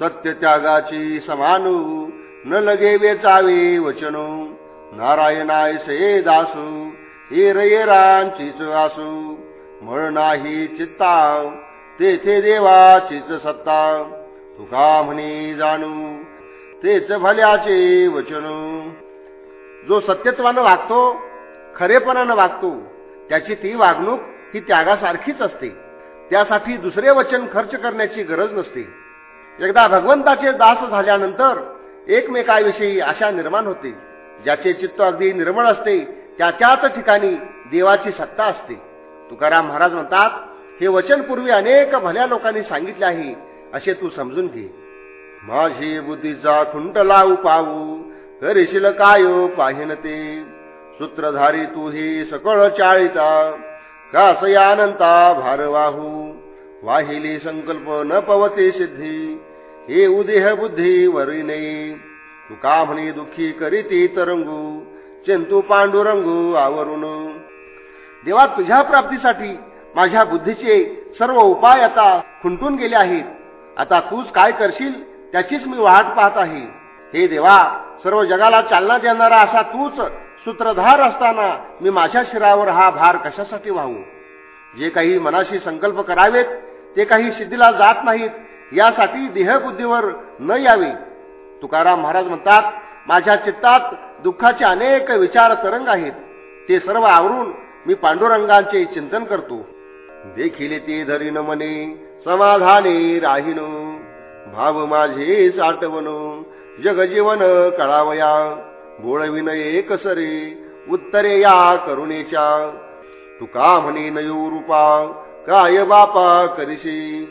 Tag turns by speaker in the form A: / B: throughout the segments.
A: सत्य त्यागाची समानू न लगे वेचावे वचनो. नारायणाय से दासू हे रयेरांचीच आसू. मळ नाही चित्ता तेथे देवाचीच सत्ता. तुका म्हणे जाणू तेच भल्याचे वचन. जो सत्यत्वानं वागतो खरेपणानं वागतो त्याची ती वागणूक ही त्यागासारखीच असते. त्यासाठी दुसरे वचन खर्च करण्याची गरज नसते. एकदा भगवंताचे दास झाल्यानंतर एकमेकाविषयी आशा निर्माण होते. ज्याचे चित्त अगदी निर्मळ असते त्या त्याच ठिकाणी देवाची सत्ता असते. तुकाराम महाराज म्हणतात हे वचन पूर्वी अनेक भल्या लोकांनी सांगितले आहे असे तू समजून घे. माझी बुद्धीचा खुंट लावू पाहू करशील काय पाहिन ते. सूत्रधारी तू ही सकळ चाळीता कास अनंता भार वाहू. वाहिली संकल्प न पवते सिद्धी हे उदेह बुद्धी वरिणे तुका म्हणे दुःखी करीती तरंगू चेंतू पांडुरंगू आवरून. देवा तुझ्या प्राप्तीसाठी माझ्या बुद्धीचे सर्व उपाय आता खुंटून गेले आहेत. आता तूच काय करशील त्याचीच मी वाट पाहत आहे. हे देवा सर्व जगाला चालना देणारा असा तूच सूत्रधार असताना मी माझ्या शिरावर हा भार कशासाठी वाहू? जे काही मनाशी संकल्प करावेत ते काही सिद्धीला जात नाहीत यासाठी देहबुद्धीवर न यावे. तुकाराम महाराज म्हणतात माझ्या चित्तात दुःखाचे अनेक विचार तरंग आहेत. ते सर्व आवरून मी पांडुरंगांचे चिंतन करतो. देखील ते धरीन मने समाधाने राहीन. भाव माझे साठवण जगजीवन कळावया. बोळविन एक सरे उत्तरे या करुणेच्या. तुका म्हणे नयो रूपा काय बापा करिशी?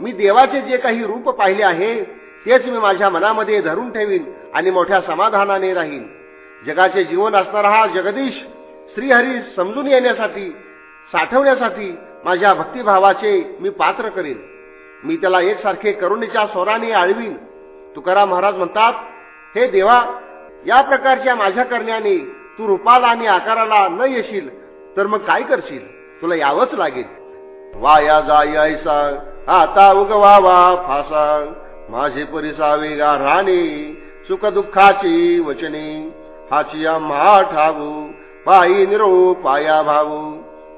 A: मी देवाचे जे काही रूप पाहिले आहे तेच मी माझ्या मनामध्ये धरून ठेवीन आणि मोठ्या समाधानाने राहीन. जगाचे जीवन असणारा हा जगदीश श्रीहरी समजून येण्यासाठी साठवण्यासाठी माझ्या भक्तिभावाचे मी पात्र करीन. मी त्याला एकसारखे करुणेच्या स्वराने आळवीन. तुकाराम महाराज म्हणतात हे देवा या प्रकारच्या माझ्या करण्याने तू रूपाला आणि आकाराला न येशील तर मग काय करशील? तुला यावंच लागेल. वाया जायसा आता उगवावा फासा माझे परिसावे राणे सुख दुःखाची वचने. हाची आम्हा ठावू पायी निरो पाया भाऊ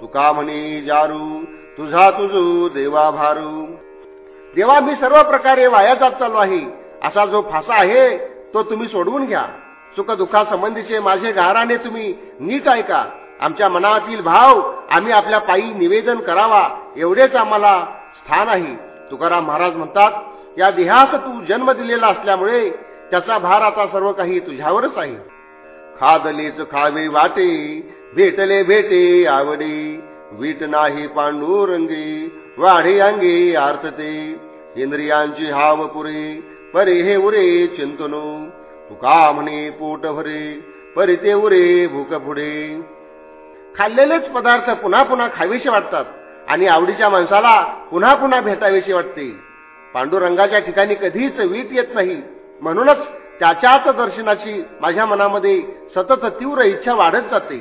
A: तुका म्हणे जारू तुझा तुझू देवा भारू. देवा मी सर्व प्रकारे वाया जात चाललो आहे. असा जो फासा आहे तो तुम्ही सोडवून घ्या. सुख दुःखासंबंधीचे माझे गाराने तुम्ही नीट ऐका. आमच्या मनातील भाव आम्ही आपल्या पायी निवेदन करावा एवढेच आम्हाला स्थान आहे तुकाराम महाराज म्हणतात या देहास तू जन्म दिलेला असल्यामुळे त्याचा भार आता सर्व काही तुझ्यावरच आहे. खादलेच खावे वाटे भेटले भेटे आवडे. वीट नाही पांडुरंगी वाढे अंगे आर्थते इंद्रियांची हाव पुरे परे हे उरे चिंतनो. तुका म्हणे पोट भरे परी ते उरे भूक पुढे. खाल्लेलेच पदार्थ पुन्हा पुन्हा खावेसे वाटतात. आणि आवडीच्या माणसाला पुन्हा पुन्हा भेटावेशी वाटते. पांडुरंगाच्या ठिकाणी कधीच वीट येत नाही. म्हणूनच त्याच्याच दर्शनाची माझ्या मनामध्ये सतत तीव्र इच्छा वाढत जाते.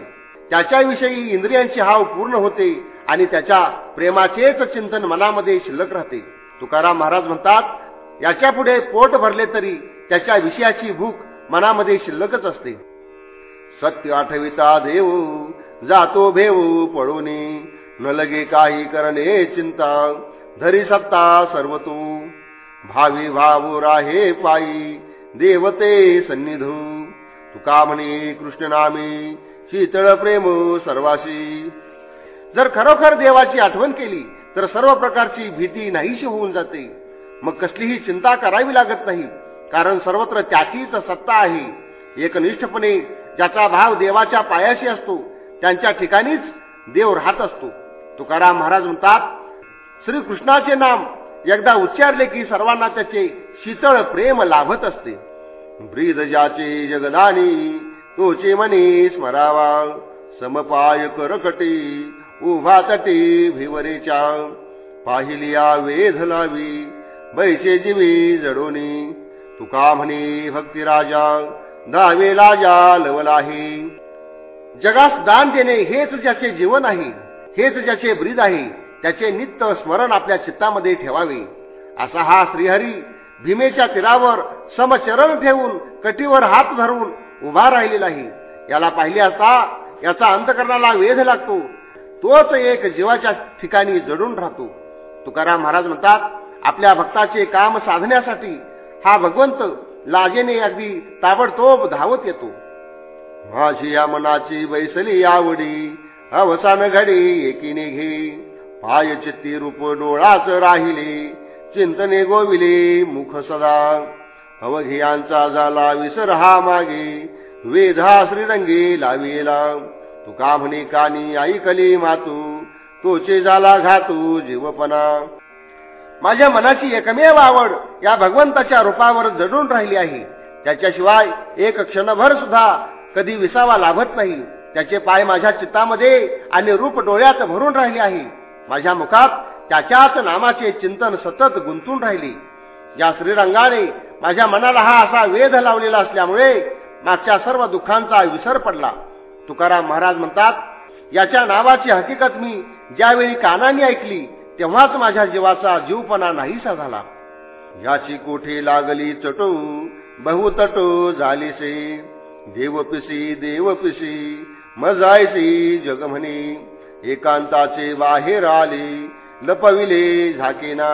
A: त्याच्याविषयी इंद्रियांची हाव पूर्ण होते आणि त्याच्या प्रेमाचेच चिंतन मनामध्ये शिल्लक राहते. तुकाराम महाराज म्हणतात याच्यापुढे पोट भरले तरी त्याच्या विषयाची भूक मनामध्ये शिल्लकच असते. सत्य आठविता देव जातो भेऊ पळूनी. न लगे काही करणे चिंता. धरी सत्ता सर्व तू भावी भाऊ राहे पायी. देवते सन्निधू. तुका म्हणे कृष्ण नामी शीतळ प्रेम सर्वाशी. जर खरोखर देवाची आठवण केली तर सर्व प्रकारची भीती नाहीशी होऊन जाते. मग कसलीही चिंता करावी लागत नाही कारण सर्वत्र त्याचीच सत्ता आहे. एकनिष्ठपणे ज्याचा भाव देवाच्या पायाशी असतो त्यांच्या ठिकाणीच देव राहत असतो. तुकाराम महाराज म्हणतात श्रीकृष्णाचे नाम एकदा उच्चारले की सर्वांना त्याचे शीतळ प्रेम लाभत असते. ब्रीद ज्याचे जगदानी तोचे मनी स्मरावा. समपाय करकटी उभा तटी भिवरेच्या. पाहिलिया वेध लावी बैसे जीवी जडोनी. तुका म्हणे भक्तिराजा दावेला लाजा लवलाही जगास दान देणे हेच ज्याचे जीवन आहे. हेच ज्याचे ब्रीद आहे त्याचे नित्य स्मरण आपल्या चित्तामध्ये ठेवावे. असा हा श्रीहरी भीमेच्या तीरावर समचरण ठेवून कटीवर हात धरून उभा राहिलेला आहे. याला पाहिले असता याचा अंतकरणाला वेध लागतो. तोच एक जीवाच्या ठिकाणी जडून राहतो. तुकाराम महाराज म्हणतात आपल्या भक्ताचे काम साधण्यासाठी हा भगवंत लाजेने अगदी ताबडतोब धावत येतो. माझी या मनाची बैसली आवडी अवसान घडी एकीने घे. पाय चित्ती रूप डोळाच राहिले. चिंतने गोविले मुख सदा. अवघियांचा झाला विसर हा मागे. वेधा श्रीरंगी लाविला. तुका म्हणे कानी ऐकली मातू? तोचे झाला घातू जीवपणा. माझ्या मनाची एकमेव आवड या भगवंताच्या रूपावर जडून राहिली आहे. त्याच्याशिवाय एक क्षणभर सुद्धा कधी विसावा लाभत नाही. त्याचे पाय माझ्या चित्तामध्ये आणि रूप डोळ्यात भरून राहिले आहे. माझ्या मुखात त्याच्याच नामाचे चिंतन सतत गुंतून राहिले. या श्रीरंगाने माझ्या मनाला हा असा वेध लावलेला असल्यामुळे मागच्या सर्व दुःखांचा विसर पडला. तुकाराम महाराज म्हणतात याच्या नावाची हकीकत मी ज्यावेळी कानाने ऐकली तेव्हाच माझ्या जीवाचा जीवपणा नाहीसा झाला. याची कोठे लागली चटू? बहुतटो झालीसे. देवपिसी देवपिसी. मजायसी जग म्हणे एकांताचे बाहेर आले लपविले झाकेना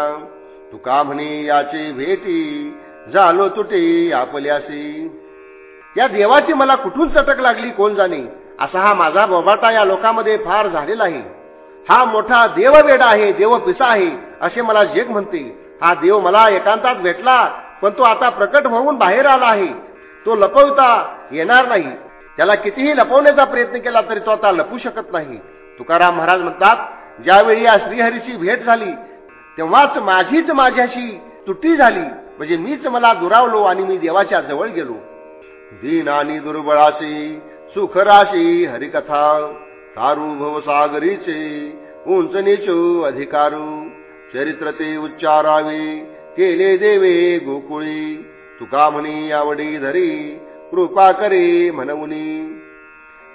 A: तुका म्हणे याचे भेटी झालो तुटे आपल्यासी या देवाची मला कुठून चटक लागली कोण जाणे? असा हा माझा बोबाटा या लोकांमध्ये फार झालेला आहे. हा मोठा देववेडा आहे देव पिसा आहे असे मला जग म्हणते. हा देव मला एकांतात भेटला पण तो आता प्रकट होऊन बाहेर आला आहे. तो लपवता येणार नाही. त्याला कितीही लपवण्याचा प्रयत्न केला तरी तो आता लपू शकत नाही. तुकाराम महाराज म्हणतात ज्यावेळी या श्रीहरीची भेट झाली तेव्हाच माझीच माझ्याशी तुटी झाली. म्हणजे मीच मला दुरावलो आणि मी देवाच्या जवळ गेलो. दीन आणि दुर्बळाशी सुखराशी हरिकथा तारू भवसागरीचे उंच निचू अधिकारू चरित्र ते उच्चारावे केले देवे गोकुळी तुका म्हणी आवडी धरी कृपा करे म्हणवली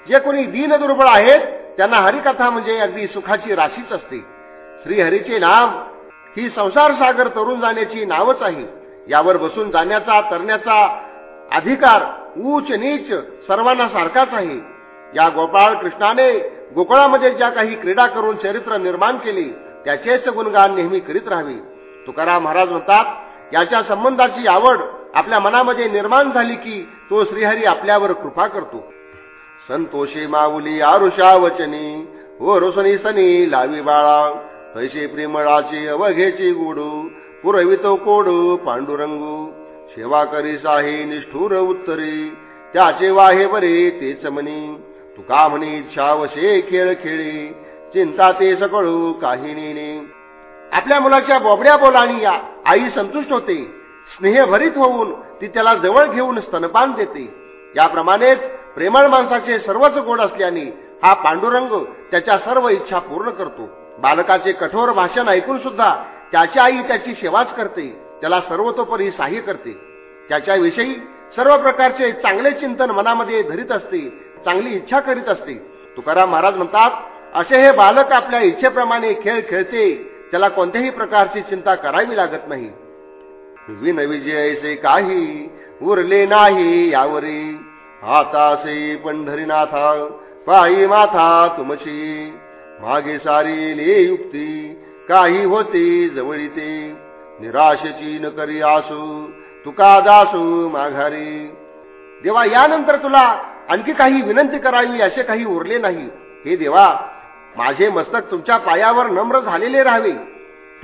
A: जे कोणी दीन दुर्बळ आहेत त्यांना हरिकथा म्हणजे अगदी सुखाची राशीच असते. श्रीहरीचे नाम ही संसार सागर तरुण जाण्याची नावच आहे. यावर बसून जाण्याचा तरण्याचा अधिकार उच नीच सर्वांना सारखाच आहे. या गोपाळ कृष्णाने गोकुळामध्ये ज्या काही क्रीडा करून चरित्र निर्माण केले त्याचेच गुणगान नेहमी करीत राहावे. तुकाराम महाराज म्हणतात याच्या संबंधाची आवड आपल्या मनामध्ये निर्माण झाली की तो श्रीहरी आपल्यावर कृपा करतो. संतोषी माऊली आरुषा वचनी हो रोसनी सनी लावी बाळा तैसे प्रेमळाची अवघेची गुडू पुरवितो कोडू पांडुरंगू सेवा करी साही निष्ठुर उत्तरी त्याचे वाहे बरे तेच म्हणी तुका म्हणी इच्छावशे खेळ खेळी चिंता ते सकळू काही नेणे. आपल्या मुलाच्या बोबड्या बोलानी आई संतुष्ट होते. स्नेहभरीत होऊन ती त्याला जवळ घेऊन स्तनपान देते. याप्रमाणेच प्रेमळ माणसाचे सर्वच गोड असल्याने हा पांडुरंग त्याच्या सर्व इच्छा पूर्ण करतो. बालकाचे कठोर भाषण ऐकून सुद्धा त्याची आई त्याची सेवाच करते त्याला सर्वतोपरी सहाय्य करते. त्याच्याविषयी सर्व प्रकारचे चांगले चिंतन मनामध्ये धरीत असते चांगली इच्छा करीत असते. तुकाराम महाराज म्हणतात असे हे बालक आपल्या इच्छेप्रमाणे खेळ खेळते त्याला कोणत्याही प्रकारची चिंता करावी लागत नाही. विनविजयसे काही उरले नाही यावरी. आता असे पंढरीनाथा पायी माथा तुमची मागे सारी ले युक्ती काही होती जवळी ते. निराशेची न करी आसू तुका दासू माघारी. देवा यानंतर तुला आणखी काही विनंती करावी असे काही उरले नाही. हे देवा माझे मस्तक तुमच्या पायावर नम्र झालेले राहावे.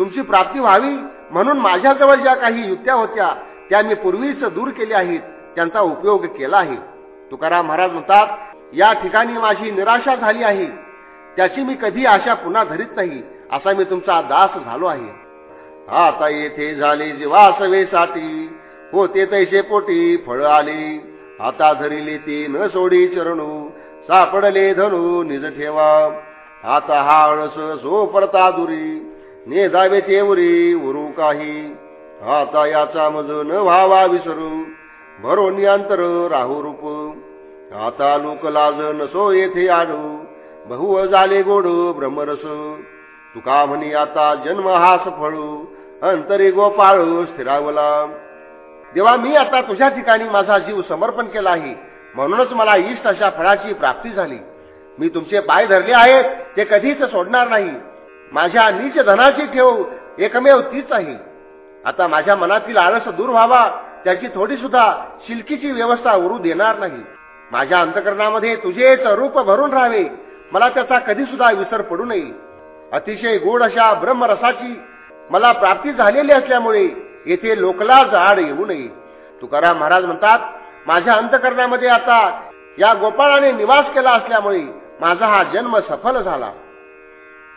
A: तुमची प्राप्ती व्हावी म्हणून माझ्याजवळ ज्या काही युक्त्या होत्या त्या मी पूर्वीच दूर केल्या आहेत त्यांचा उपयोग केला आहे. तुकाराम महाराज म्हणतात या ठिकाणी माझी निराशा झाली आहे. त्याची मी कधी आशा पुन्हा धरीत नाही असा मी तुमचा दास झालो आहे. आता येथे झाले जीवासवेसाठी होते तैसे पोटी फळ आले. आता धरिले ते न सोडी चरणू. सापडले धनु निज ठेवा. आता हा अळस सो पडता दुरी. ने जावे ते उरी उरू काही. आता याचा मज न व्हावा विसरू. भरोनी अंतर राहू रूप. आता लोक लाज नसो येथे आडू बहु झाले गोड ब्रह्मरस. तुका म्हणी आता जन्म हास फळू. अंतरी गोपाळू स्थिरावला. देवा मी आता तुझ्या ठिकाणी माझा जीव समर्पण केला आहे. म्हणूनच मला इष्ट अशा फळाची प्राप्ती झाली. मी तुमचे पाय धरले आहेत. ते कधीच सोडणार नाही. माझ्या नीच धनाची ठेव एकमेव तीच आहे. आता माझ्या मनातील आळस दूर व्हावा त्याची थोडी सुद्धा शिल्कीची व्यवस्था उरू देणार नाही. माझ्या अंतकरणामध्ये तुझेच रूप भरून राहावे मला त्याचा कधी सुद्धा विसर पडू नये. अतिशय गोड अशा ब्रह्मरसाची मला प्राप्ती झालेली असल्यामुळे येथे लोकला झाड येऊ नये. तुकाराम महाराज म्हणतात माझ्या अंतकरणामध्ये आता या गोपाळाने निवास केला असल्यामुळे माझा हा जन्म सफल झाला.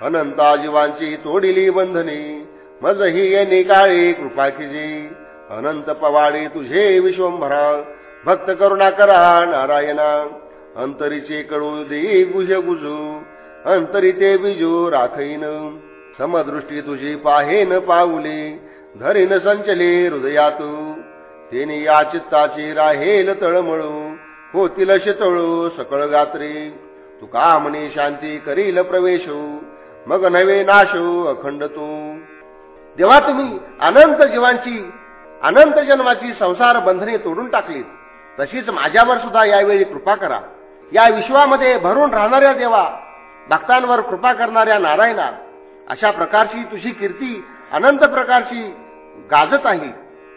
A: अनंता जीवांची तोडिली बंधने मजही येणे काळी कृपा किजे अनंत पवाडे तुझे विश्वंभरा भक्त करुणा करा नारायणा. अंतरीचे कळू दे गुज गुजू अंतरी ते बिजू राखईन. समदृष्टी तुझी पाहेन पाऊले धरीन संचले हृदयातू. तेने या चित्ताची राहेल तळमळू होतील शितळू सकळ गात्री. तुका म्हणे शांती करील प्रवेशू. मग नवे नाशू अखंड तू. देवा तुम्ही अनंत जीवांची अनंत जन्माची संसार बंधने तोडून टाकलीत तशीच माझ्यावर सुद्धा यावेळी कृपा करा. या विश्वामध्ये भरून राहणाऱ्या देवा भक्तांवर कृपा करणाऱ्या नारायणा अशा प्रकारची तुझी कीर्ती अनंत प्रकारची गाजत आहे.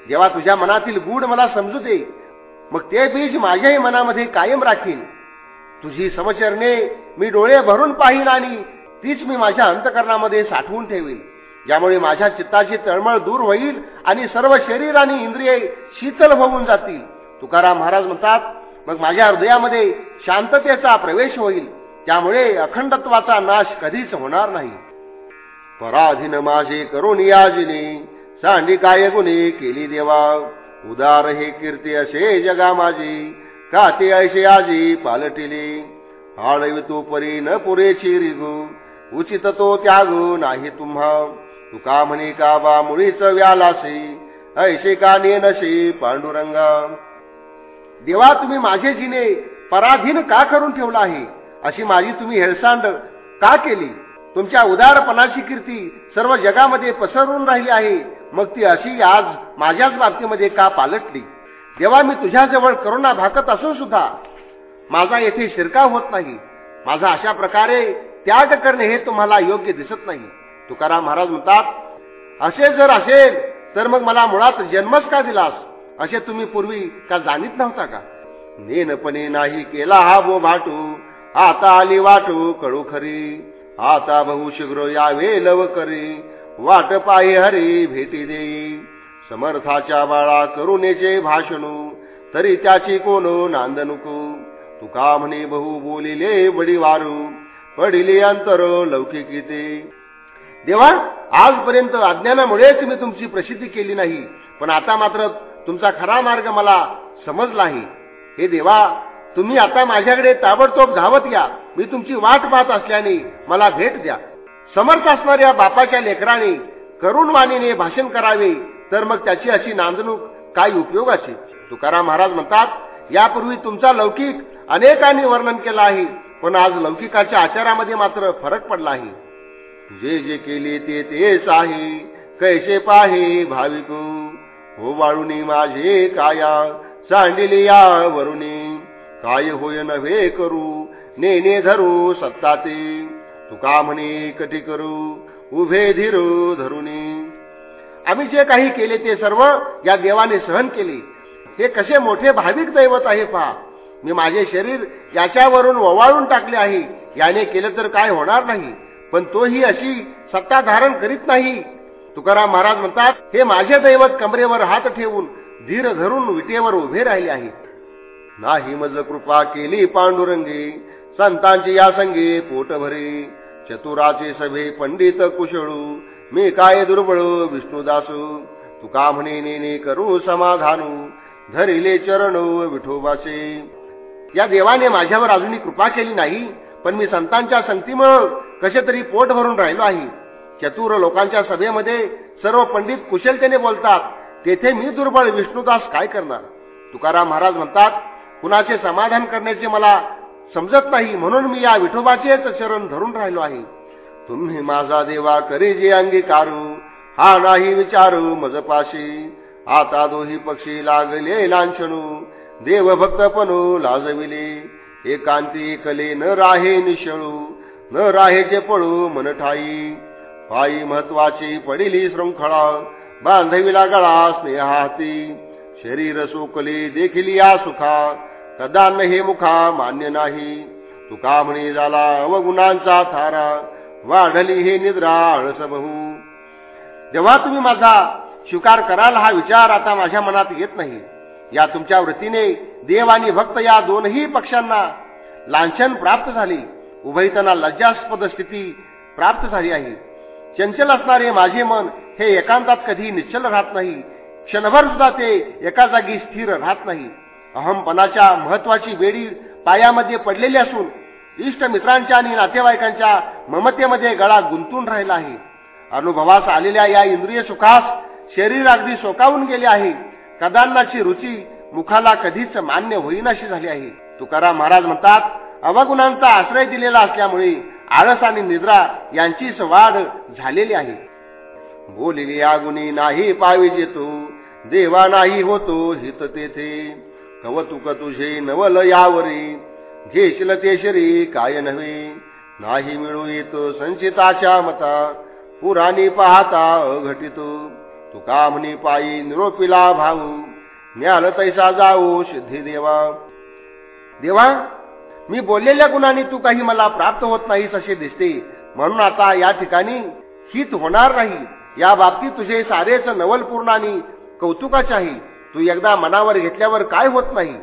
A: जेव्हा तुझ्या मनातील गूढ मला समजू दे मग ते बीज माझ्याही मनामध्ये कायम राखील तुझी समचरणे मी डोळे भरून पाहिन आणि तीच मी माझ्या अंतकरणामध्ये साठवून ठेवीन. ज्यामुळे माझ्या चित्ताची तळमळ दूर होईल आणि सर्व शरीर आणि इंद्रिये शीतल होऊन जातील. तुकाराम महाराज म्हणतात मग माझ्या हृदयामध्ये शांततेचा प्रवेश होईल. त्यामुळे अखंडत्वाचा नाश कधीच होणार नाही. पराधीन माझे करून याजिने सांडी काय गुन्हे केली देवा? उदार हे कीर्ती असे जगा माझी का ते ऐसे आजी पालटिले. आळवी तू परी न पुरेची रिगू. उचित तो त्याग नाही तुम्हा. तुका म्हणे का बा मुळीच व्यालासे? ऐसे का नेनशी पांडुरंगा? देवा तुम्ही माझे जिने पराधीन का करून ठेवला आहे? अशी माझी तुम्ही हेळसांड का केली? तुमच्या उदारपणाची कीर्ती सर्व जगामध्ये पसरून राहिली आहे. मग ती अशी आज माझ्याच बाबतीमध्ये का पालटली? जेव्हा मी तुझ्याजवळ करुणा भाकत असून सुद्धा माझा येथे शिरकाव होत नाही. माझा अशा प्रकारे त्याग करणे हे तुम्हाला योग्य दिसत नाही. तुकाराम महाराज म्हणतात असे जर असेल तर मग मला मुळात जन्मच का दिलास? असे तुम्ही पूर्वी का जाणीत नव्हता का? नेनपणे नाही केला हा बो भाटू आता आली वाटू कळू खरी. आता बहु शीघ्र यावे लव करी वाट पायी हरी भेटी देई. समर्थाच्या बाळा करुणेचे भाषणू तरी त्याची कोण नांदनुकू. तुका म्हणे बहु बोलिले बडी वारू पडिले अंतर लौकिकीते देवा आजपर्यंत अज्ञानामुळेच मी तुमची प्रसिद्धी केली नाही पण आता मात्र तुमचा खरा मार्ग मला समजला आहे. हे देवा तुम्ही आता माझ्याकडे ताबडतोब धावत या. मी तुमची वाट पाहत असल्याने मला भेट द्या. समर्थ असणाऱ्या बापाच्या लेकराने करुण वाणीने भाषण करावे तर मग त्याची अशी नांदणूक काय उपयोगाची? तुकाराम महाराज म्हणतात यापूर्वी तुमचा लौकिक अनेकांनी वर्णन केलं आहे. पण आज लौकिकाच्या आचारामध्ये मात्र फरक पडला आहे जे जे केले ते तेच आहे कैसे पाहे भाविकू हो वाळुनी माझे काया सांडिले या वरुणी. काय होय नव्हे करू नेने धरू सत्ता ते तुका म्हणे कटी करू उभे धीरू धरुणी. आम्ही जे काही केले ते सर्व या देवाने सहन केले. हे कसे मोठे भाविक दैवत आहे पहा. मी माझे शरीर याच्यावरून ववाळून टाकले आहे. याने केलं तर काय होणार नाही. पण तोही अशी सत्ता धारण करीत नाही. तुकाराम महाराज म्हणतात हे माझे दैवत कमरेवर हात ठेवून धीर धरून विटेवर उभे राहिले आहे नाही मज कृपा केली पांडुरंगी संतांची या संगी पोट भरी. चतुराचे सभे पंडित कुशळू मी काय दुर्बळ विष्णुदासू? तुका म्हणे नेने करू समाधानू. धरिले चरण विठोबाचे. या देवाने माझ्यावर अजूनही कृपा केली नाही पण मी संतांच्या संगतीमुळं कसे तरी पोट भरून राहिलो आहे. चतुर लोकांच्या सभेमध्ये सर्व पंडित कुशलतेने बोलतात तेथे मी दुर्बळ विष्णुदास काय करणार? तुकाराम महाराज म्हणतात कुणाचे समाधान करण्याचे मला समजत नाही म्हणून मी या विठोबाचेच चरण धरून राहिलो आहे. तुम्ही माझा देवा करी जे अंगीकारू हा नाही विचारू मजपाशी. आता दोही पक्षी लागले लांछनू. देवभक्तपणू लाजविले. एकांती कले न राहे निशळू न राहेचे पळू मन ठाई. पायी महत्वाची पडिली शृंखळा बांधविला गळा स्नेहाती. शरीर सोकले देखील या सुखा कदान हे मुखा मान्य नाही. तुका म्हणे झाला अवगुणांचा थारा वाढली हे निद्रा आळस जेव्हा तुम्ही माझा स्वीकार कराल हा विचार आता माझ्या मनात येत नाही. या तुमच्या वृत्तीने देव आणि भक्त या दोनही पक्षांना लांछन प्राप्त झाले. उभयतना लज्जास्पद स्थिती प्राप्त झाली आहे. चंचल असणारे माझे मन हे एकांतात कधी निश्चल राहत नाही. क्षणभर सुद्धा ते एका जागी स्थिर राहत नाही. अहमपणाच्या महत्वाची वेळी पायामध्ये पडलेली असून इष्ट मित्रांच्या आणि नातेवाईकांच्या ममतेमध्ये गळा गुंतून राहिला आहे. अनुभवास आलेल्या या इंद्रिय सुखास शरीर अगदी सोकावून गेले आहे. कदान्नाची रुची मुखाला कधीच मान्य होईनाशी झाली आहे. तुकाराम महाराज म्हणतात अवगुणांचा आश्रय दिलेला असल्यामुळे आळस आणि निद्रा यांचीच वाढ झालेली आहे. बोलिली आगुनी नाही पावी जेतो देवा नाही होतो हित तेथे. कवतुक तुझे नवल यावरी घेशील ते शरी काय नव्हे. नाही मिळू येतो संचिताच्या मता पुराणी पाहता अघटितो. तुका म्हणी पायी निरोपीला भाऊ न्याल तैसा जाऊ सिद्धी देवा. देवा मी बोललेल्या गुणांनी तू काही मला प्राप्त होत नाहीस असे दिसते. म्हणून आता या ठिकाणी हित होणार नाही. या बाबतीत तुझे सारेच नवलपूर्ण आणि कौतुकाचे आहे. तू एकदा मनावर घेतल्यावर काय होत नाही?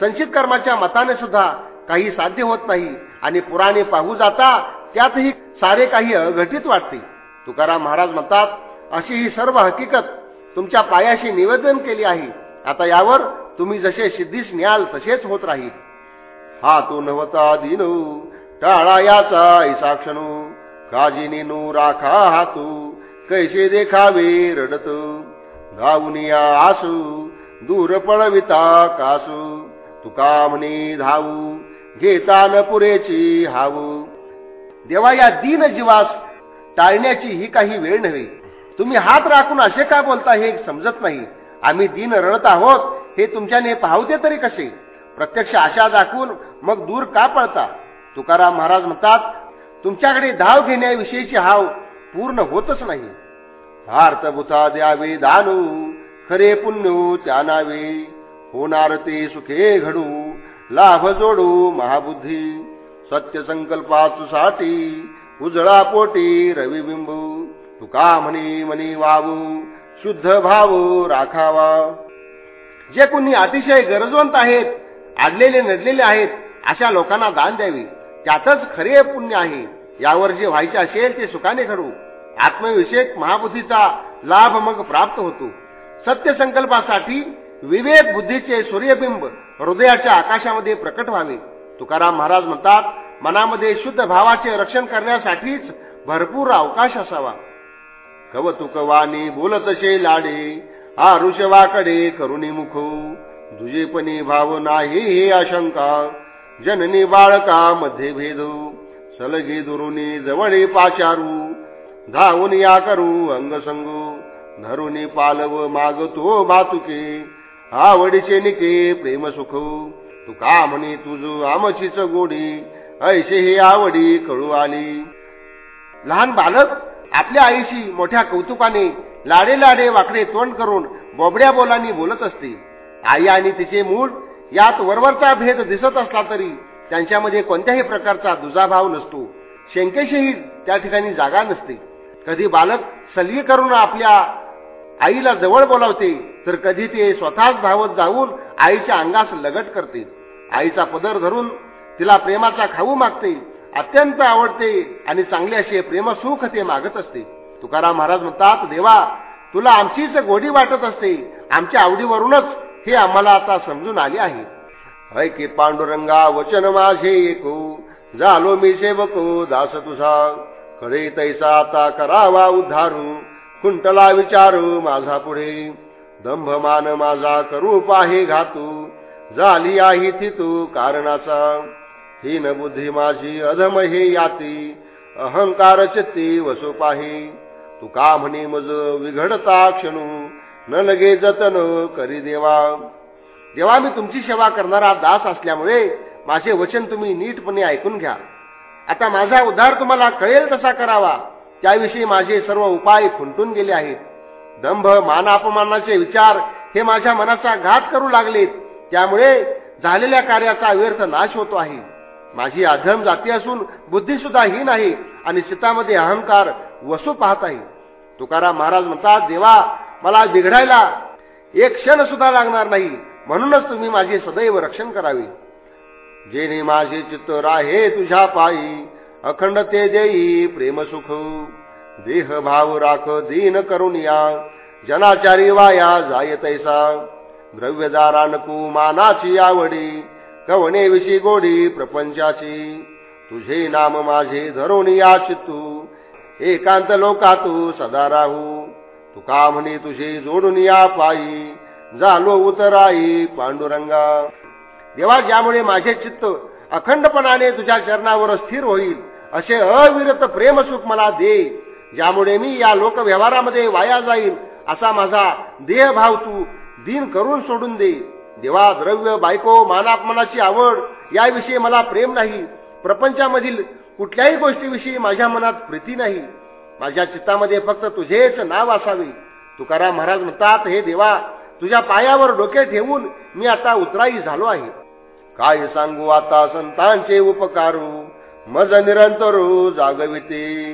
A: संचित कर्माच्या मताने सुद्धा काही साध्य होत नाही. आणि पुराणे पाहू जाता त्यातही सारे काही अघटित वाटते. तुकाराम महाराज म्हणतात अशी ही सर्व हकीकत तुमच्या पायाशी निवेदन केली आहे. आता यावर तुम्ही जसे सिद्धीस न्याल तसेच होत राहील. हा तो नवता दिनू टाळा याचा ऐसाक्षणू काजीनी नू राखा हातू कैसे देखावे रडत गाऊनिया आसू दूर पळविता कासू. तुका म्हणे धावू घेता न पुरेची हावू. देवा या दीन जीवास टाळण्याची ही काही वेळ नव्हे. तुम्ही हात राखून असे का बोलता हे समजत नाही. आम्ही दिन रडत आहोत हे तुमच्याने पाहते तरी कसे? प्रत्यक्ष आशा दाखवून मग दूर का पळता? तुकाराम महाराज म्हणतात तुमच्याकडे धाव घेण्याविषयीची हाव पूर्ण होतच नाही. भारतभूता द्यावे दानू खरे पुण्य त्यानावे. होणार ते सुखे घडू लाभ जोडू महाबुद्धी. सत्य संकल्पाच साठी उजळा पोटी रविबिंबू तुका म्हणी म्हणी वावू. शुद्ध भाव राखावा. जे कोणी अतिशय गरजवंत आहेत आडलेले नडलेले आहेत अशा लोकांना दान द्यावे. त्यातच खरे पुण्य आहे. यावर जे व्हायचे असेल ते सुखाने घडू आत्मविषयक महाबुद्धीचा लाभ मग प्राप्त होतो. सत्य संकल्पासाठी विवेक बुद्धीचे सूर्यबिंब हृदयाच्या आकाशामध्ये प्रकट व्हावे. तुकाराम महाराज म्हणतात मनामध्ये शुद्ध भावाचे रक्षण करण्यासाठीच भरपूर अवकाश असावा. कवतुक वाणी बोलतसे लाडे. आरुषवाकडे करुणी मुख. दुजेपणी भाव नाही हे आशंका. जननी बाळका मध्ये भेद. सलगी दुरुनी जवळे पाचारू. धावून या करू अंगसंगू. धरुनी पालव मागतो बातुके आवडीचे निके प्रेम सुख. तुका म्हणे तुझ आमचीच गोडी. ऐसे हे आवडी कळू आली. लहान बालक? आपल्या आईशी मोठ्या कौतुकाने लाडे लाडे वाकडे तोंड करून बोबड्या बोलांनी बोलत असते. आई आणि तिचे मूळ यात वरवरचा भेद दिसत असला तरी त्यांच्यामध्ये कोणत्याही प्रकारचा दुजाभाव नसतो. शंकेशीही त्या ठिकाणी जागा नसते. कधी बालक सलगी करून आपल्या आईला जवळ बोलावते तर कधी ते स्वतःच धावत जाऊन आईच्या अंगास लगट करते. आईचा पदर धरून तिला प्रेमाचा खाऊ मागते. अत्यंत आवडते आणि चांगले असे प्रेमसुख ते मागत असते. तुकाराम महाराज म्हणतात देवा तुला आमचीच गोडी वाटत असते. आमच्या आवडीवरूनच हे आम्हाला आता समजून आले आहे. ऐके पांडुरंगा वचन माझे ऐकू. झालो मी सेवको हो, दास तुझा. खरे तैसा आता करावा उद्धारू. कुंटला विचारू माझा पुढे. दंभमान माझा करू पाहे घातू. झाली आहे ती तू कारणाचा. हीन बुद्धी माझी अधम हे याती अहंकार चित्ती वसुपाही तुका म्हणे मज विघडता क्षणू न लगे जतन करी देवा. देवा मी तुमची सेवा करणारा दास असल्यामुळे माझे वचन तुम्ही नीटपणे ऐकून घ्या. आता माझा उद्धार तुम्हाला कळेल तसा करावा. त्याविषयी माझे सर्व उपाय खुंटून गेले आहेत. दंभ मानापमानाचे विचार हे माझ्या मनाचा घात करू लागलेत. त्यामुळे झालेल्या कार्याचा व्यर्थ नाश होतो आहे. माझी अधम जाती असून बुद्धी सुद्धा ही नाही आणि चित्तामध्ये अहंकार वसू पाहत आहे तुकाराम महाराज म्हणतात देवा मला बिघडायला एक क्षण सुद्धा लागणार नाही म्हणूनच तुम्ही माझे सदैव रक्षण करावे. जेणे माझे चित्त राहे तुझ्या पायी अखंड ते देई प्रेम सुख देह भाव राख दीन करून या जनाचारी वाया जाय तैसा. द्रव्यदारा नको मानाची आवडी कवणे विषयी गोडी प्रपंचाची. तुझे नाम माझे धरून या चित्तू एकांत लोका तू सदा राहू. तुका म्हणे तुझे जोडून या पायी? झालो उतराई पांडुरंगा. देवा ज्यामुळे माझे चित्त अखंडपणाने तुझ्या चरणावर स्थिर होईल असे अविरत प्रेमसुख मला दे. ज्यामुळे मी या लोकव्यवहारामध्ये वाया जाईल असा माझा देहभाव तू दिन करून सोडून दे. देवा द्रव्य बायको मानापमानाची आवड याविषयी मला प्रेम नाही. प्रपंचामधील कुठल्याही गोष्टीविषयी माझ्या मनात प्रीती नाही. माझ्या चित्तामध्ये फक्त तुझेच नाव असावे. तुकाराम महाराज म्हणतात हे देवा तुझ्या पायावर डोके ठेवून मी आता उतराई झालो आहे. काय सांगू आता संतांचे उपकारू? मज निरंतर जागविते.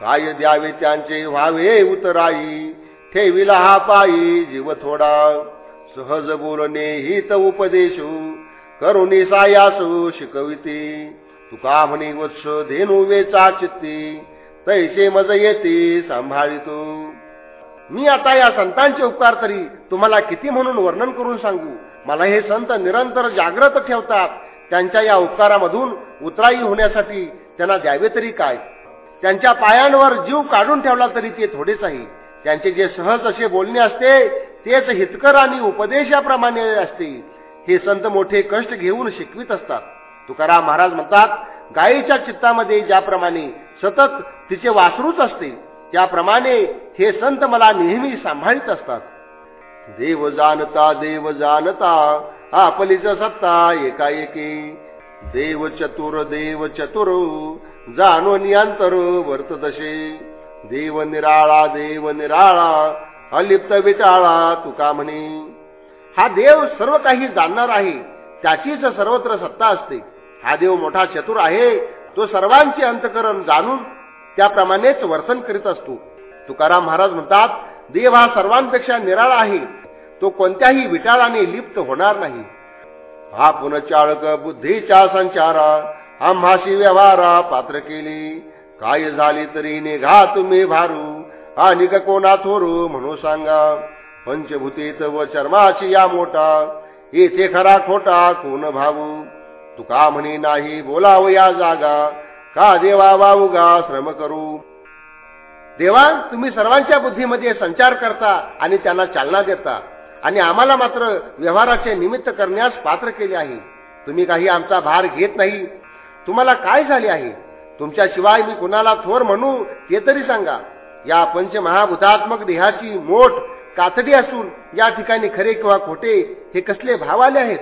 A: काय द्यावे त्यांचे व्हावे उतराई? ठेविला हा पायी जीव थोडा. सहज बोलणे हित उपदेशू करुणी सायासू शिकविते। तुका म्हणे वत्स धेनु वेचा चित्ती तैसे मज येते सांभाळितो। मी आता या संतांचे उपकार तरी तुम्हाला किती म्हणून वर्णन करून सांगू? मला हे संत निरंतर जागृत ठेवतात. त्यांच्या या उपकारामधून उतराई होण्यासाठी त्यांना द्यावे तरी काय? त्यांच्या पायांवर जीव काढून ठेवला तरी ते थोडेच आहे. त्यांचे जे सहज असे बोलणे असते तेच हितकर आणि उपदेशाप्रमाणे असते. हे संत मोठे कष्ट घेऊन शिकवित असतात. तुकाराम महाराज म्हणतात गायीच्या चित्तामध्ये ज्याप्रमाणे सतत तिचे वासरूच असते त्याप्रमाणे हे संत मला नेहमी सांभाळीत असतात. देव जाणता देव जाणता आपलीच सत्ता एकाएकी. देव चतुर देव चतुर जाणून अंतर वर्त दशे देव निराळा देव निराळा अलिप्त विटाळा तुका म्हणे? हा देव सर्व काही जाणणार आहे त्याचीच सर्वत्र सत्ता असते. हा देव मोठा चतुर आहे तो सर्वांचे अंतकरण जाणून त्याप्रमाणेच वर्तन करीत असतो. तुकाराम महाराज म्हणतात देव हा सर्वांपेक्षा निराळा आहे तो कोणत्याही विटाळाने लिप्त होणार नाही. हा पुनचाळक बुद्धीच्या संचारा आम्हाशी व्यवहारा पात्र केली. काय झाली तरी निघा तुम्ही भारू आणि कोणा थोरू म्हणू सांगा. पंचभूतीत व चर्माची या मोठा येथे खरा खोटा कोण भाऊ तुका म्हणे नाही बोलाव या जागा. का देवा वाऊगा श्रम करू? देवा तुम्ही सर्वांच्या बुद्धीमध्ये संचार करता आणि त्यांना चालना देता. आणि आम्हाला मात्र व्यवहाराचे निमित्त करण्यास पात्र केले आहे. तुम्ही काही आमचा भार घेत नाही. तुम्हाला काय झाले आहे? तुमच्याशिवाय मी कुणाला थोर म्हणू हे तरी सांगा. या पंचमहाभूतात्मक देहाची मोठ कातडी असून या ठिकाणी खरे किंवा खोटे हे कसले भाव आले आहेत?